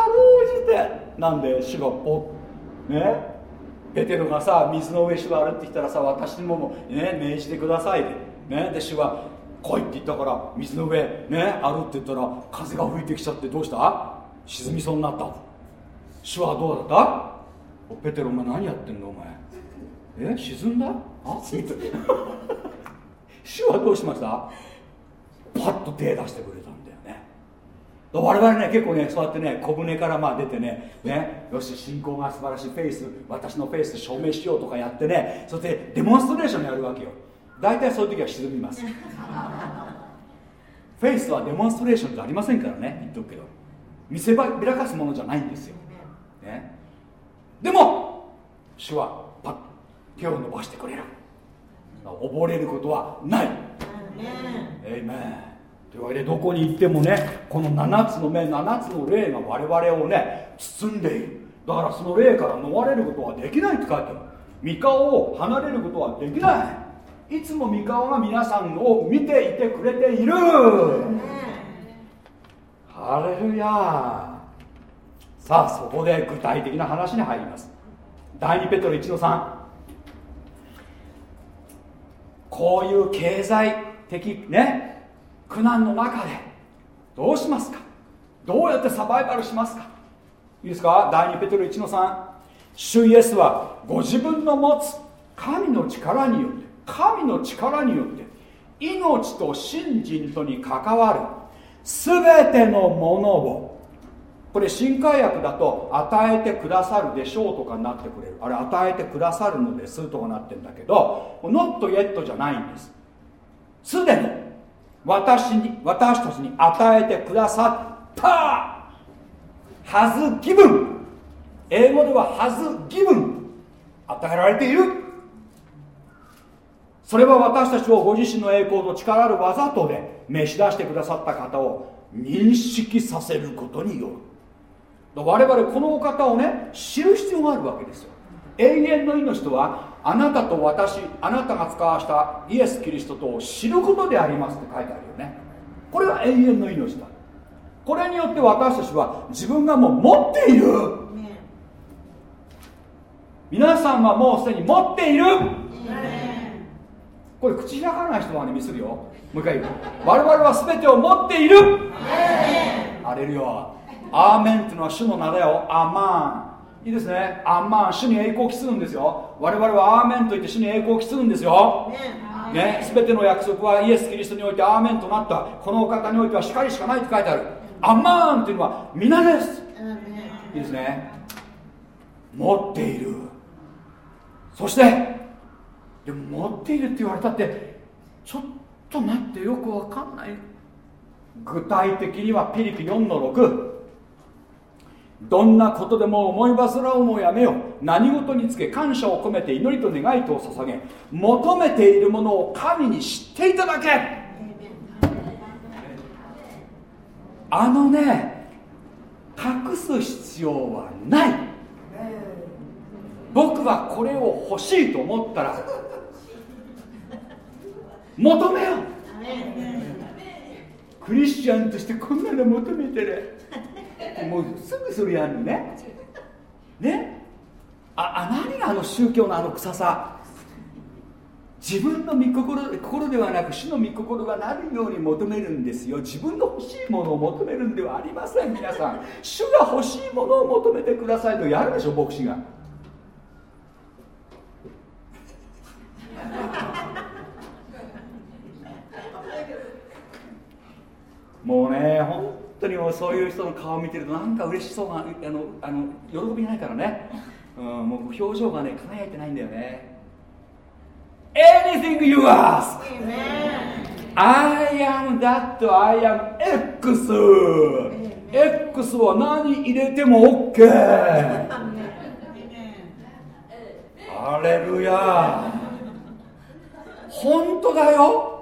ろうじてなんで主がポねペテロがさ水の上主が歩ってきたらさ私にもね命じてくださいで、ね、で主は来いって言ったから水の上ね歩って言ったら風が吹いてきちゃってどうした？沈みそうになった。主はどうだった？ペテロお前何やってんのお前？え沈んだ？あ？主はどうしました？パッと手出してくれたんだよね。我々ね結構ねそうやってね小舟からまあ出てねねよし信仰が素晴らしい。フェイス私のフェイスで証明しようとかやってねそしてデモンストレーションやるわけよ。大体そういう時は沈みます。フェイスはデモンストレーションじゃありませんからね言っとくけど。見せびらかすものじゃないんですよ、ね、でも主はパッ手を伸ばしてくれる。溺れることはない。エイメン。というわけでどこに行ってもねこの7つの目7つの霊が我々をね包んでいる。だからその霊から逃れることはできないって書いてある。三顔を離れることはできない。いつも三顔が皆さんを見ていてくれている。ハレルヤさあそこで具体的な話に入ります。第2ペトロ1の3こういう経済的ね苦難の中でどうしますか？どうやってサバイバルしますか？いいですか？第2ペトロ1の3主イエスはご自分の持つ神の力によって神の力によって命と信心とに関わる全てのものをこれ新海薬だと与えてくださるでしょうとかになってくれる。あれ与えてくださるのですとかなってんだけど not yet じゃないんです。すでに私に私たちに与えてくださったはず気分英語でははず気分与えられている。それは私たちをご自身の栄光と力ある技とで召し出してくださった方を認識させることによる。我々このお方をね知る必要があるわけですよ。永遠の命とはあなたと私あなたが使わしたイエス・キリストとを知ることでありますって書いてあるよね。これは永遠の命だ。これによって私たちは自分がもう持っている、皆さんはもうすでに持っている、これ口開かない人はねミスるよ。もう一回言う。我々は全てを持っている、あれるよアーメンっていうのは主の名だよ。アマン。いいですね。アンマン。主に栄光を期するんですよ。我々はアーメンと言って主に栄光を期するんですよ。ね、全ての約束はイエス・キリストにおいてアーメンとなった。このお方においては光しかないと書いてある。アンマンというのは皆です。いいですね。持っている。そしてでも持っているって言われたってちょっと待ってよくわかんない。具体的にはピリピ4の6どんなことでも思い煩うのをやめよう。何事につけ感謝を込めて祈りと願いとを捧げ求めているものを神に知っていただけ。あのね隠す必要はない。僕はこれを欲しいと思ったら求めよクリスチャンとしてこんなの求めてるもうすぐそれやるのね。ね。ああ何があの宗教のあの臭さ。自分の御心心ではなく主の御心がなるように求めるんですよ。自分の欲しいものを求めるんではありません皆さん。主が欲しいものを求めてくださいとやるでしょ牧師が。もうね本当にもうそういう人の顔を見てるとなんか嬉しそうなあのあの喜びないからね、うん、もう表情がね輝いてないんだよね。Anything you ask. I am that I am X. X は何入れても OK ハレルヤ本当だよ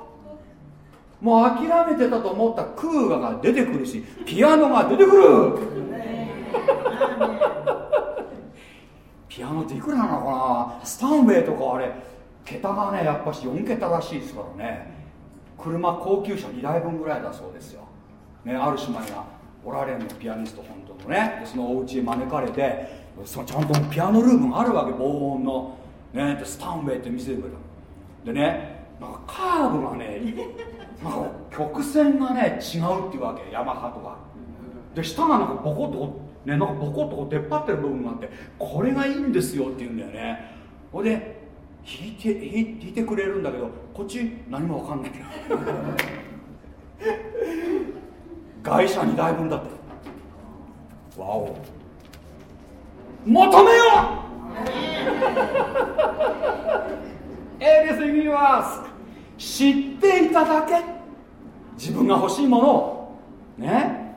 もう諦めてたと思ったクーガが出てくるしピアノが出てくる。ピアノっていくらなのかな？スタンウェイとかあれ桁がねやっぱし4桁らしいですからね。車高級車2台分ぐらいだそうですよ、ね、ある姉妹がおられるのピアニスト本当のね。そのお家へ招かれてそのちゃんとピアノルームがあるわけ防音の、ね、スタンウェイって見せてくれるでねなんかカーブがね曲線がね違うっていうわけヤマハとかで下がなんかボコッとねなんかボコッと出っ張ってる部分があってこれがいいんですよって言うんだよね。ほいで弾いて弾いてくれるんだけどこっち何も分かんない。外車2台分だって。わお求めよう。エリスギワス知っていただけ。自分が欲しいものを。ね。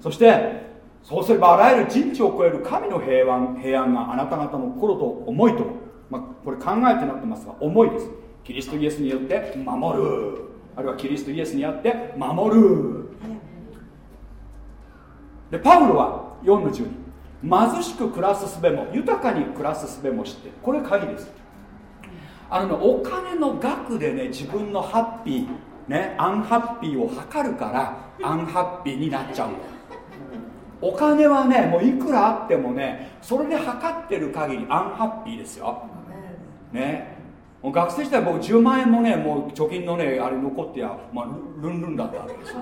そしてそうすればあらゆる人知を超える神の平安平安があなた方の心と思いと。まあ、これ考えてなってますが思いです。キリストイエスによって守る。あるいはキリストイエスによって守る。でパウロは4の12貧しく暮らす術も豊かに暮らす術も知ってこれ鍵です。あのねお金の額でね自分のハッピーねアンハッピーを測るからアンハッピーになっちゃうお金はねもういくらあってもねそれで測ってる限りアンハッピーですよ。ね。もう学生時代僕10万円もねもう貯金のねあれ残ってや、まあ、ルンルンだったわけですよ。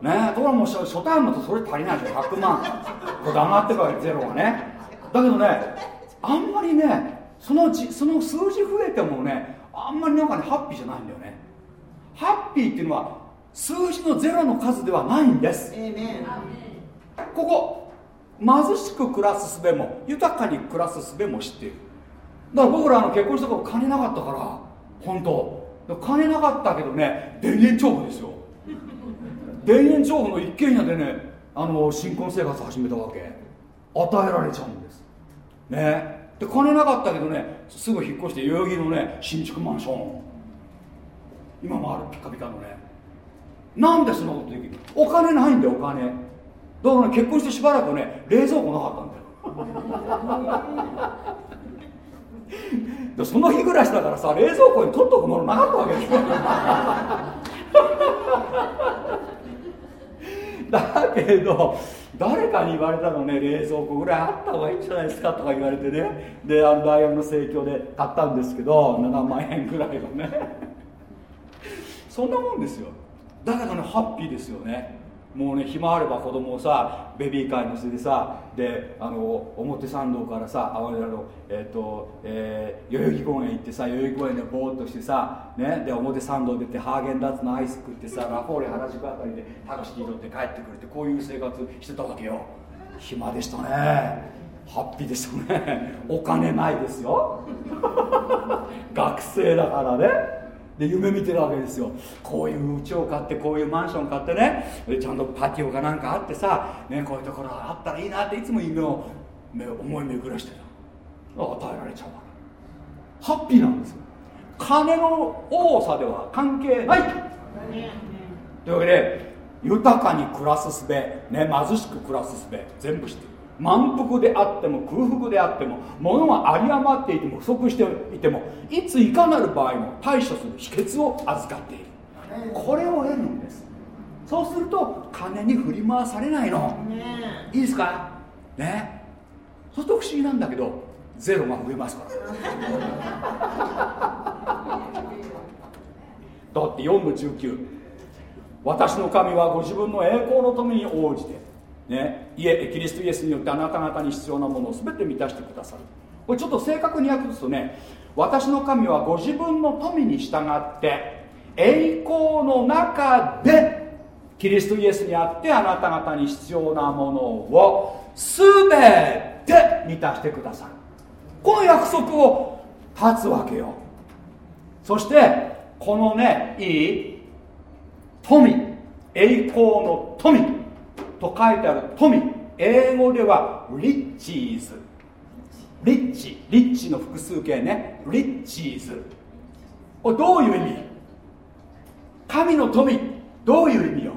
ね。ところもう初初対面とそれ足りないでしょ。100万。これ上がってからゼロがね。だけどねあんまりねそのじその数字増えてもねあんまりなんかねハッピーじゃないんだよね。ハッピーっていうのは数字のゼロの数ではないんです。ここ貧しく暮らす術も豊かに暮らす術も知っている。だから僕らの結婚した頃金なかったから本当。金なかったけどね田園調布ですよ。田園調布の一軒家でねあの新婚生活始めたわけ。与えられちゃうんです。ねで金なかったけどねすぐ引っ越して代々木のね新築マンション。今もあるピカピカのね。なんでそんなことできる？お金ないんだよお金。だから、ね、結婚してしばらくね冷蔵庫なかったんだよ。でその日暮らしだからさ冷蔵庫に取っとくものなかったわけですよ。だけど誰かに言われたのね冷蔵庫ぐらいあった方がいいんじゃないですかとか言われてね。であの大学の生協で買ったんですけど7万円ぐらいのね。そんなもんですよ。だからねハッピーですよね。もうね暇あれば子供をさベビーカーに乗せてさであの表参道からさあのえっ、ー、と、えー、代々木公園行ってさ代々木公園でぼーっとしてさ、ね、で表参道出てハーゲンダッツのアイス食ってさラフォーレ原宿あたりでタクシー乗って帰ってくるってこういう生活してたわけよ。暇でしたね。ハッピーでしたね。お金ないですよ。学生だからね。で夢見てるわけですよ。こういう家を買ってこういうマンション買ってねちゃんとパティオかなんかあってさ、ね、こういうところがあったらいいなっていつも夢を思い巡らしてた。与えられちゃうからハッピーなんですよ。金の多さでは関係ないと。いうわけで豊かに暮らすすべ、ね、貧しく暮らすすべ全部知ってる満腹であっても空腹であっても物が有り余っていても不足していてもいついかなる場合も対処する秘訣を預かっている。これを得るんです。そうすると金に振り回されないの、いいですか？ね？そうすると不思議なんだけどゼロが増えますから。だって4の19私の神はご自分の栄光のために応じてね、キリストイエスによってあなた方に必要なものを全て満たしてくださる。これちょっと正確に訳すとね私の神はご自分の富に従って栄光の中でキリストイエスにあってあなた方に必要なものを全て満たしてくださる。この約束を立つわけよ。そしてこのねいい富栄光の富。と書いてある。富。英語ではリッチーズリッチリッチの複数形ね。リッチーズこれどういう意味？神の富。どういう意味よ？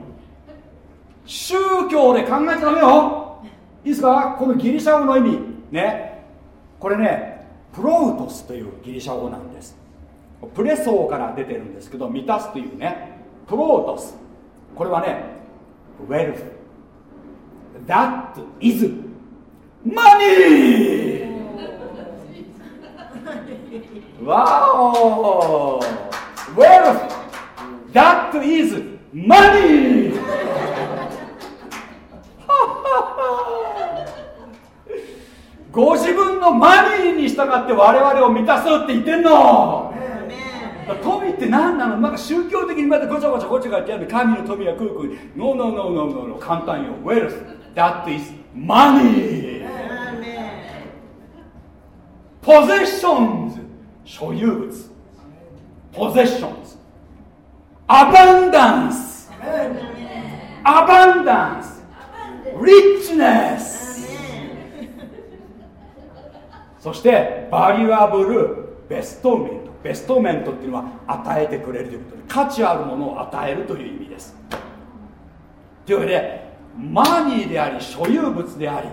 宗教で考えちゃダメよ。いいですか？このギリシャ語の意味。ね。これねプロウトスというギリシャ語なんです。プレソーから出てるんですけど満たすというね。プロウトス。これはねウェルフ That is money! わお Wealth! That is money! ご自分のマニーに従って我々を満たすって言ってんの。富って何なの？なんか宗教的にまたごちゃごちゃごちゃごちゃやって神の富は空空ノーノーノーノーノーノー簡単よ。ウェルス That is money. Possessions. 所有物。Possessions. Abundance. Abundance. Richness. そしてバリュアブルベストメントベストメントっていうのは与えてくれるということで価値あるものを与えるという意味です。というわけでマニーであり所有物であり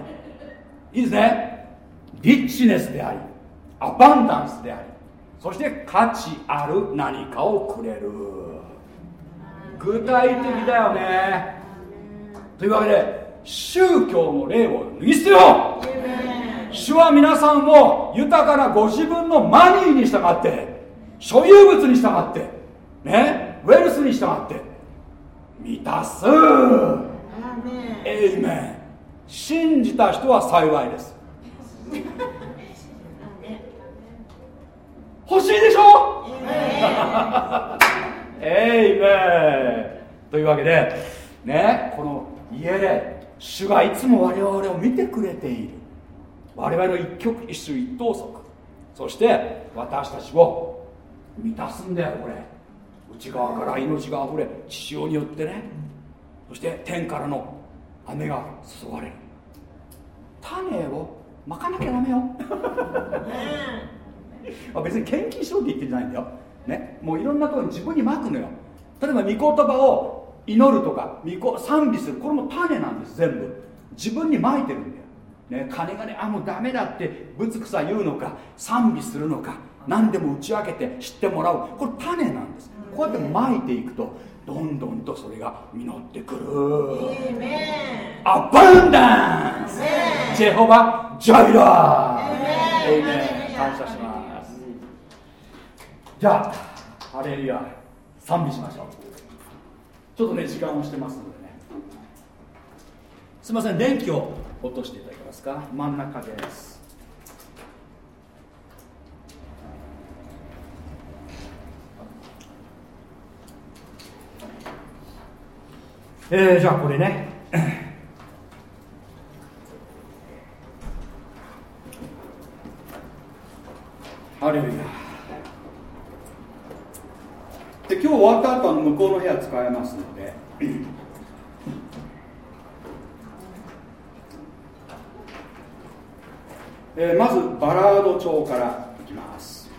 いいですね？リッチネスでありアバンダンスでありそして価値ある何かをくれる。具体的だよね。というわけで宗教の霊を脱ぎ捨てよ主は皆さんを豊かなご自分のマニーに従って所有物に従ってねウェルスに従って満たす。エイメン信じた人は幸いです。欲しいでしょ？エイメンというわけでねこの家で主がいつも我々を見てくれている。我々の一曲一種一投足そして私たちを満たすんだよこれ。内側から命があふれ血潮によってね。そして天からの雨が注がれる。種をまかなきゃダメよ。別に献金しろって言ってんじゃないんだよ、ね、もういろんなところに自分にまくのよ。例えば御言葉を祈るとか賛美する。これも種なんです全部。自分にまいてるんだよ、ね、金がねあもうダメだってぶつくさ言うのか賛美するのか何でも打ち明けて知ってもらう。これ種なんです。こうやってまいていくとどんどんとそれが実ってくる。アバンダンスジェホバ・ジャイラ。ー感謝します。じゃあハレルヤ賛美しましょう。ちょっとね時間をしてますのでね。すいません電気を落としていただけますか？真ん中ですえー、じゃあこれね。ハレルヤ。で今日終わった後は向こうの部屋使えますので。えー、まずバラード調からいきます。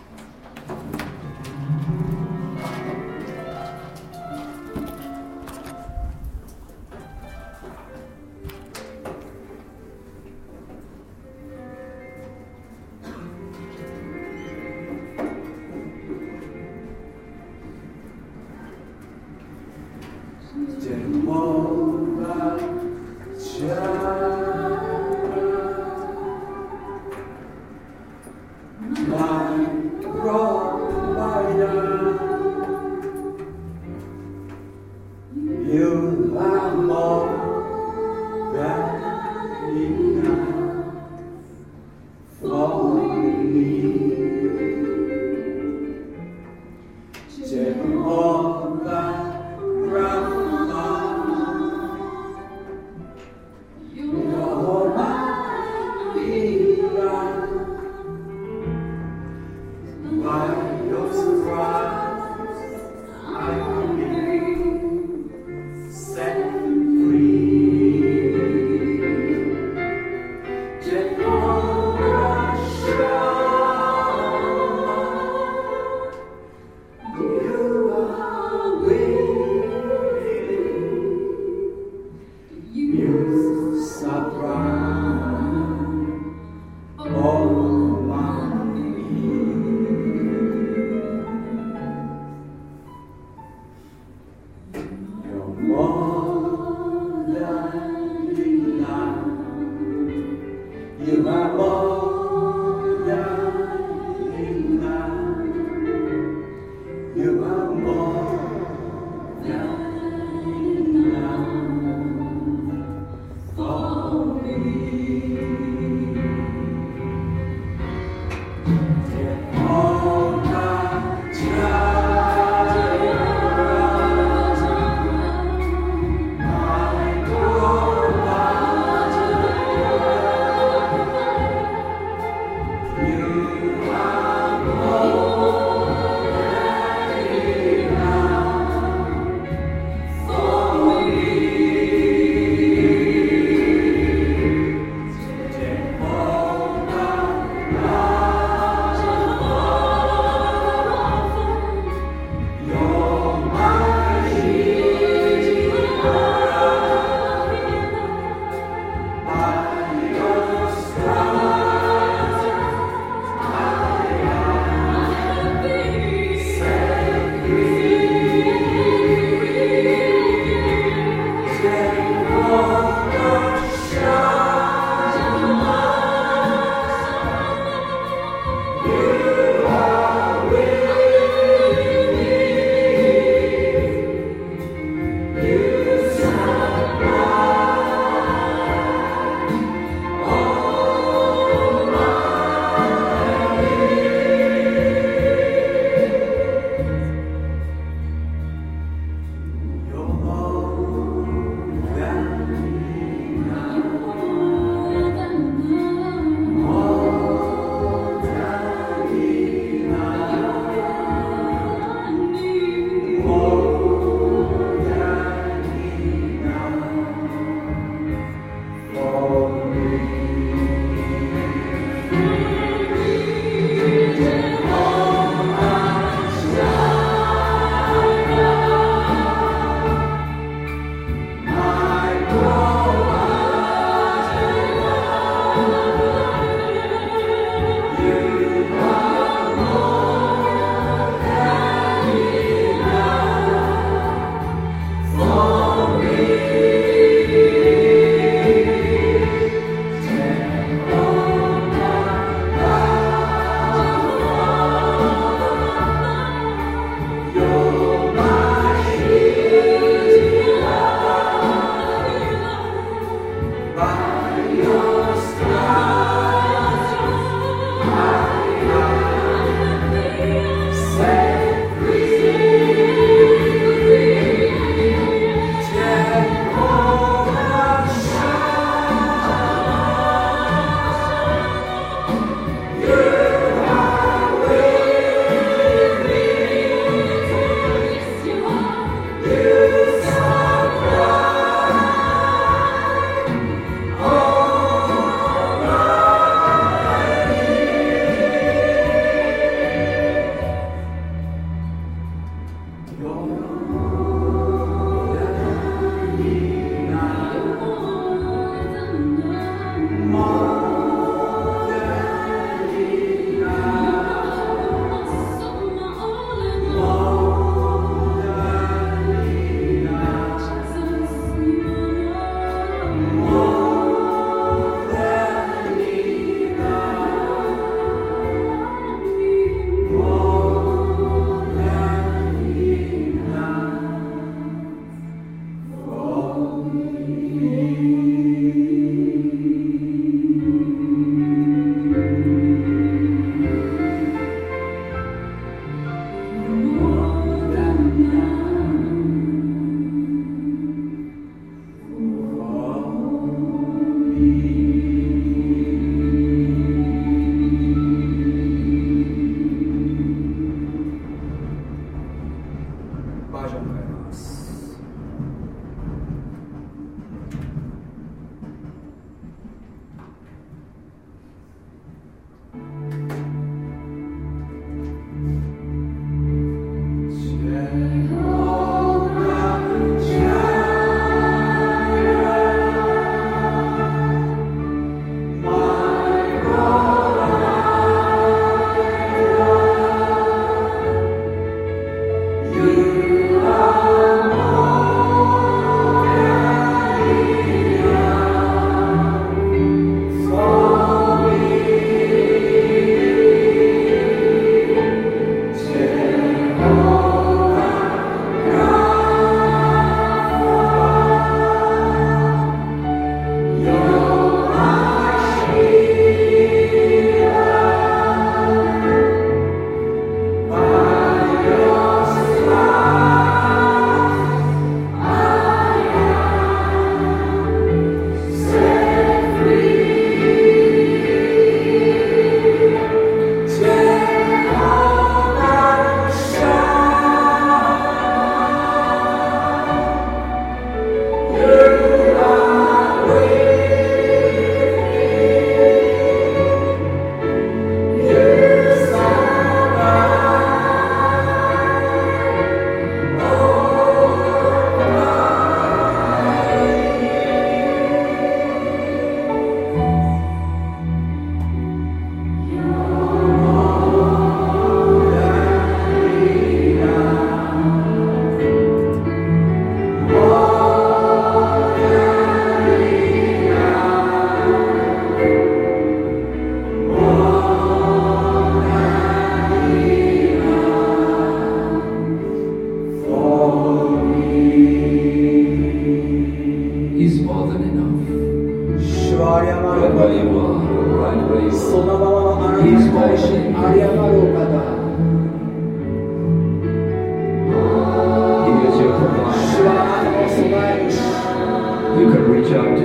reach out to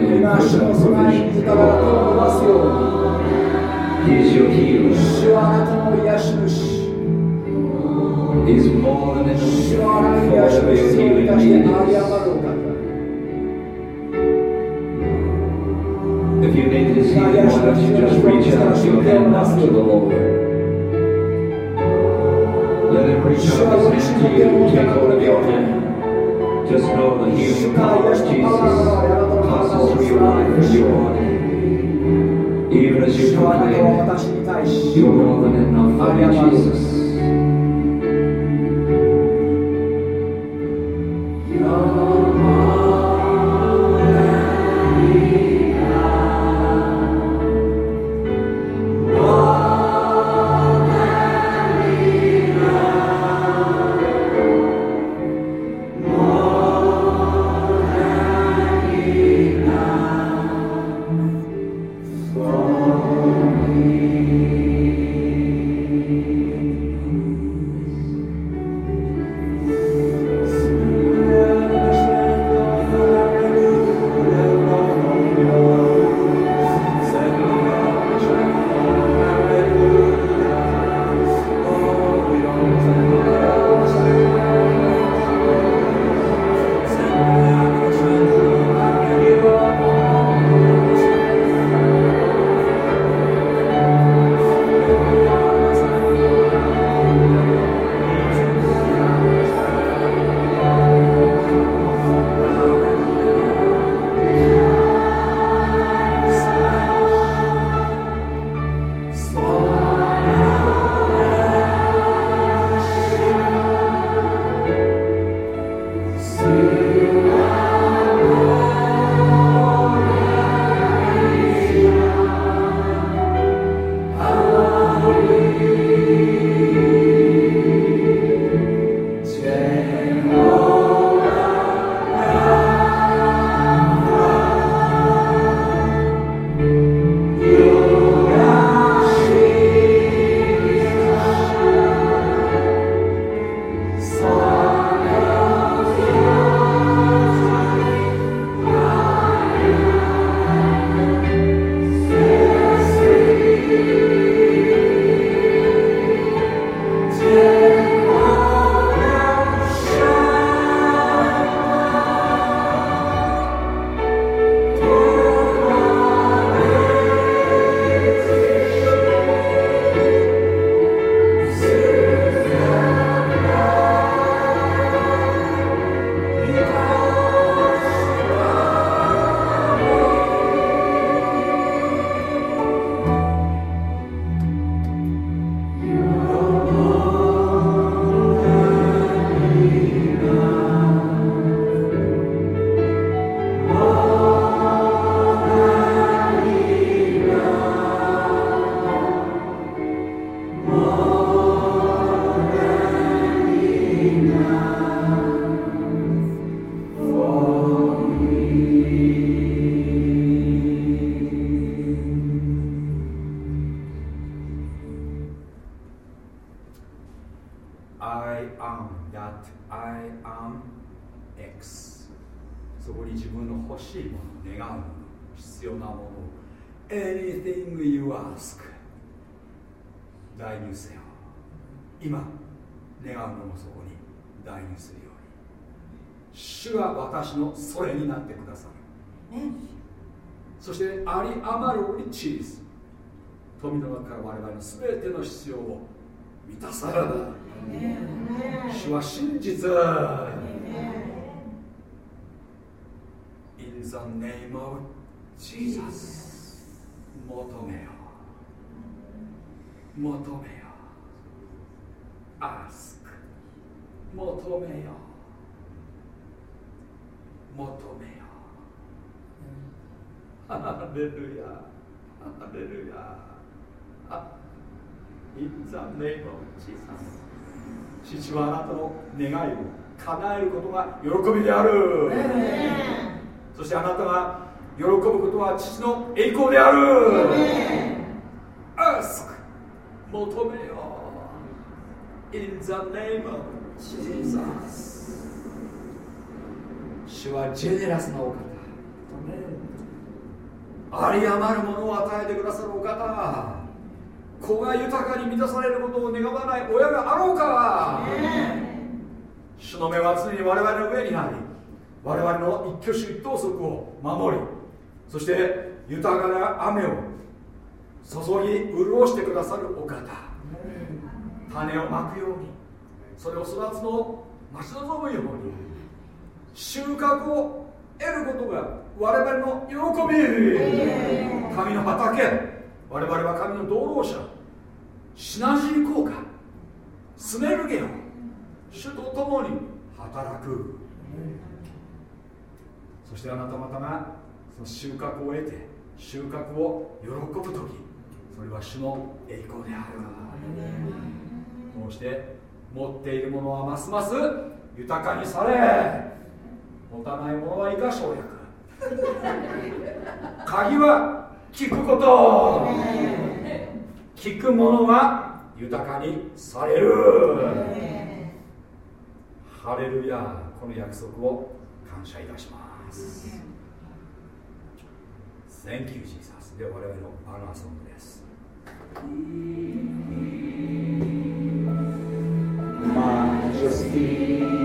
provision. He is your healer. He is more than enough for whatever your healing needs. If you need His healing, why don't you just reach out your hand up to the Lord? Amém, Jesus. 主は私のそれになってくださる、そしてあり余るリッチーズ。富の中から我々の全ての必要を満たされる主は真実。In the name of Jesus 求めよ。求めよ。Ask 求めよ求めよ ハレルヤ。ハレルヤ。In the name of Jesus 父はあなたの願いを叶えることが喜びである。そしてあなたが喜ぶことは父の栄光である。Ask 求めよ In the name of Jesus 主はジェネラスなお方。あり余るものを与えてくださるお方。子が豊かに満たされることを願わない親があろうか。主の目は常に我々の上にあり我々の一挙手一投足を守りそして豊かな雨を注ぎ潤してくださるお方。種をまくようにそれを育つのを待ち望むように収穫を得ることが我々の喜び。神の畑。我々は神の道路者シナジー効果スネルゲオ主と共に働く。そしてあなた方がその収穫を得て収穫を喜ぶ時それは主の栄光である。こうして持っているものはますます豊かにされ持たないものは以下省略。鍵は聞くこと。聞くものは豊かにされる。ハレルヤ。この約束を感謝いたします。Thank you Jesus では我々のバナーソングです。Majesty,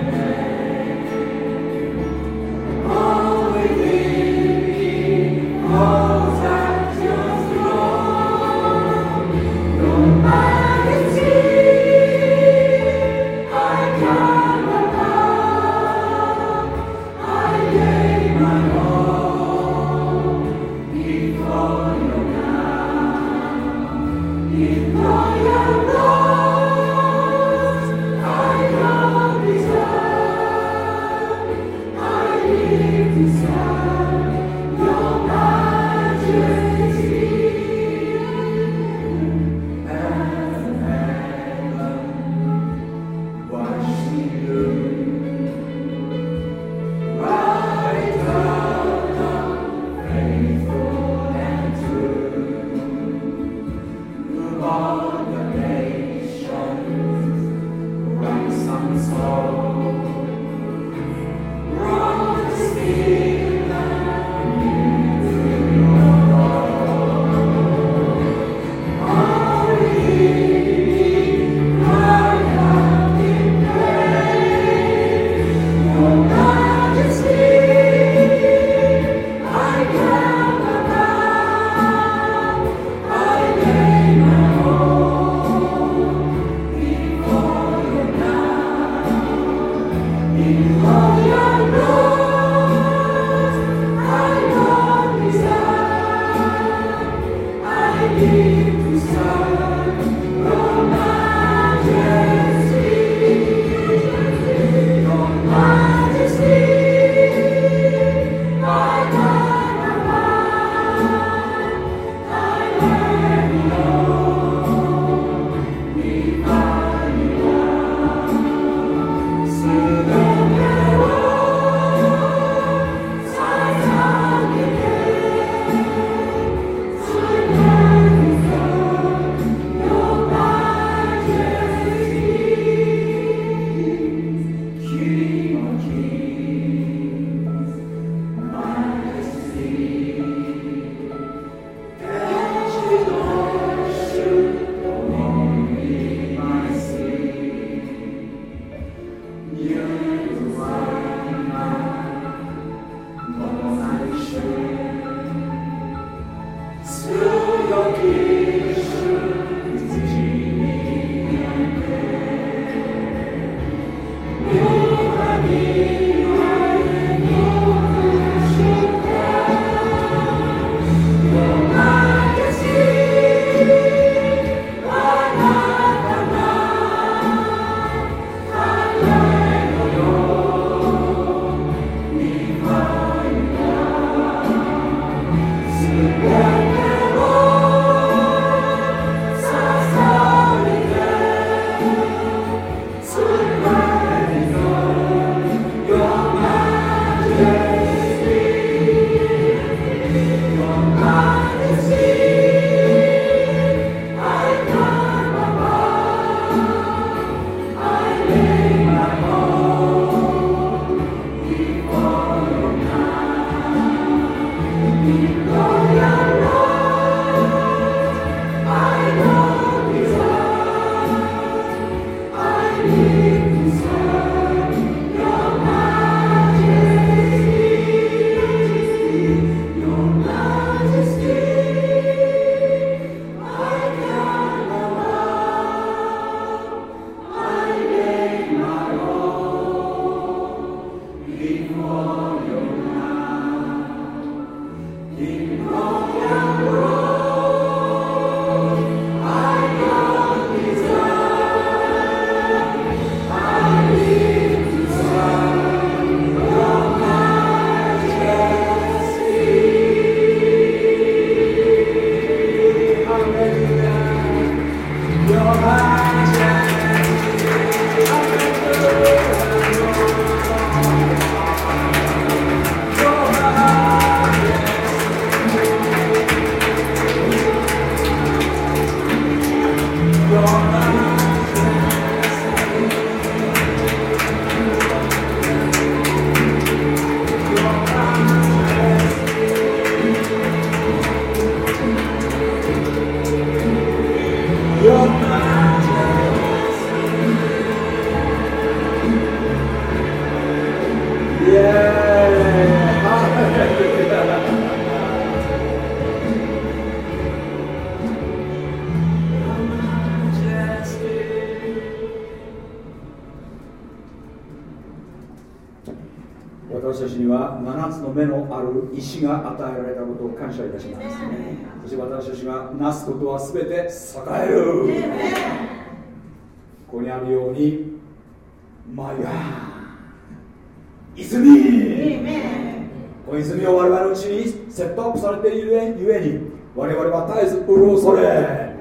この泉を我々のうちにセットアップされているゆえに我々は絶えず潤され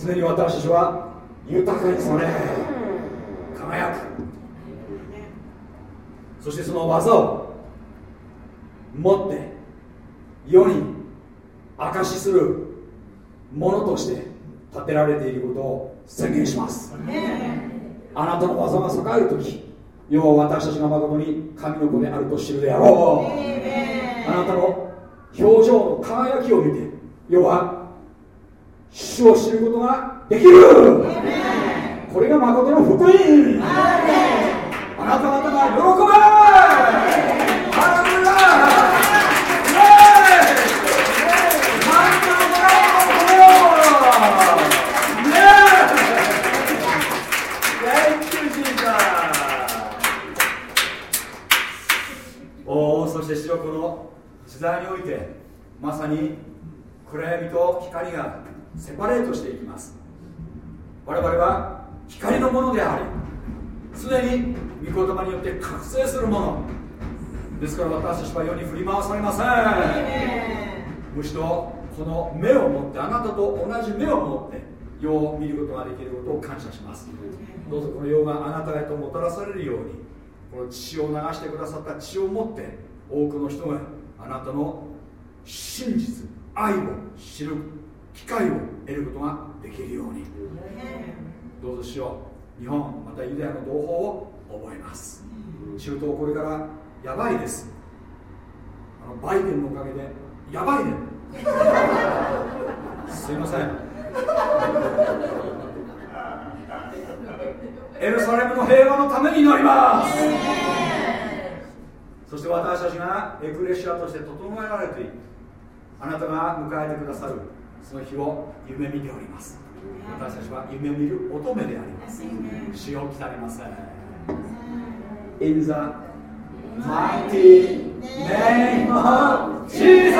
常に私たちは豊かにされ輝く。そしてその技を持って世に証しするものとして立てられていることを宣言します。あなたの技が栄える時要は私たちが誠に神の子であると知るであろう。あなたの表情の輝きを見て要は主を知ることができる。これが誠の福音。あなた方が喜べハレルヤおおそして主よこの時代においてまさに暗闇と光がセパレートしていきます。我々は光のものであり常に御言葉によって覚醒するもの。ですから私たちは世に振り回されません。むしろこの目を持ってあなたと同じ目を持って世を見ることができることを感謝します。どうぞこの世があなたへともたらされるようにこの血を流してくださった血を持って多くの人があなたの真実愛を知る機会を得ることができるように。どうぞしよう。日本またユダヤの同胞を覚えます。中東これからやばいです。あのバイデンのおかげでやばいね。すいません。エルサレムの平和のために祈ります。そして私たちがエクレシアとして整えられている。あなたが迎えてくださるその日を夢見ております。私たちは夢見る乙女であります。死を来たりません。In the mighty name of Jesus!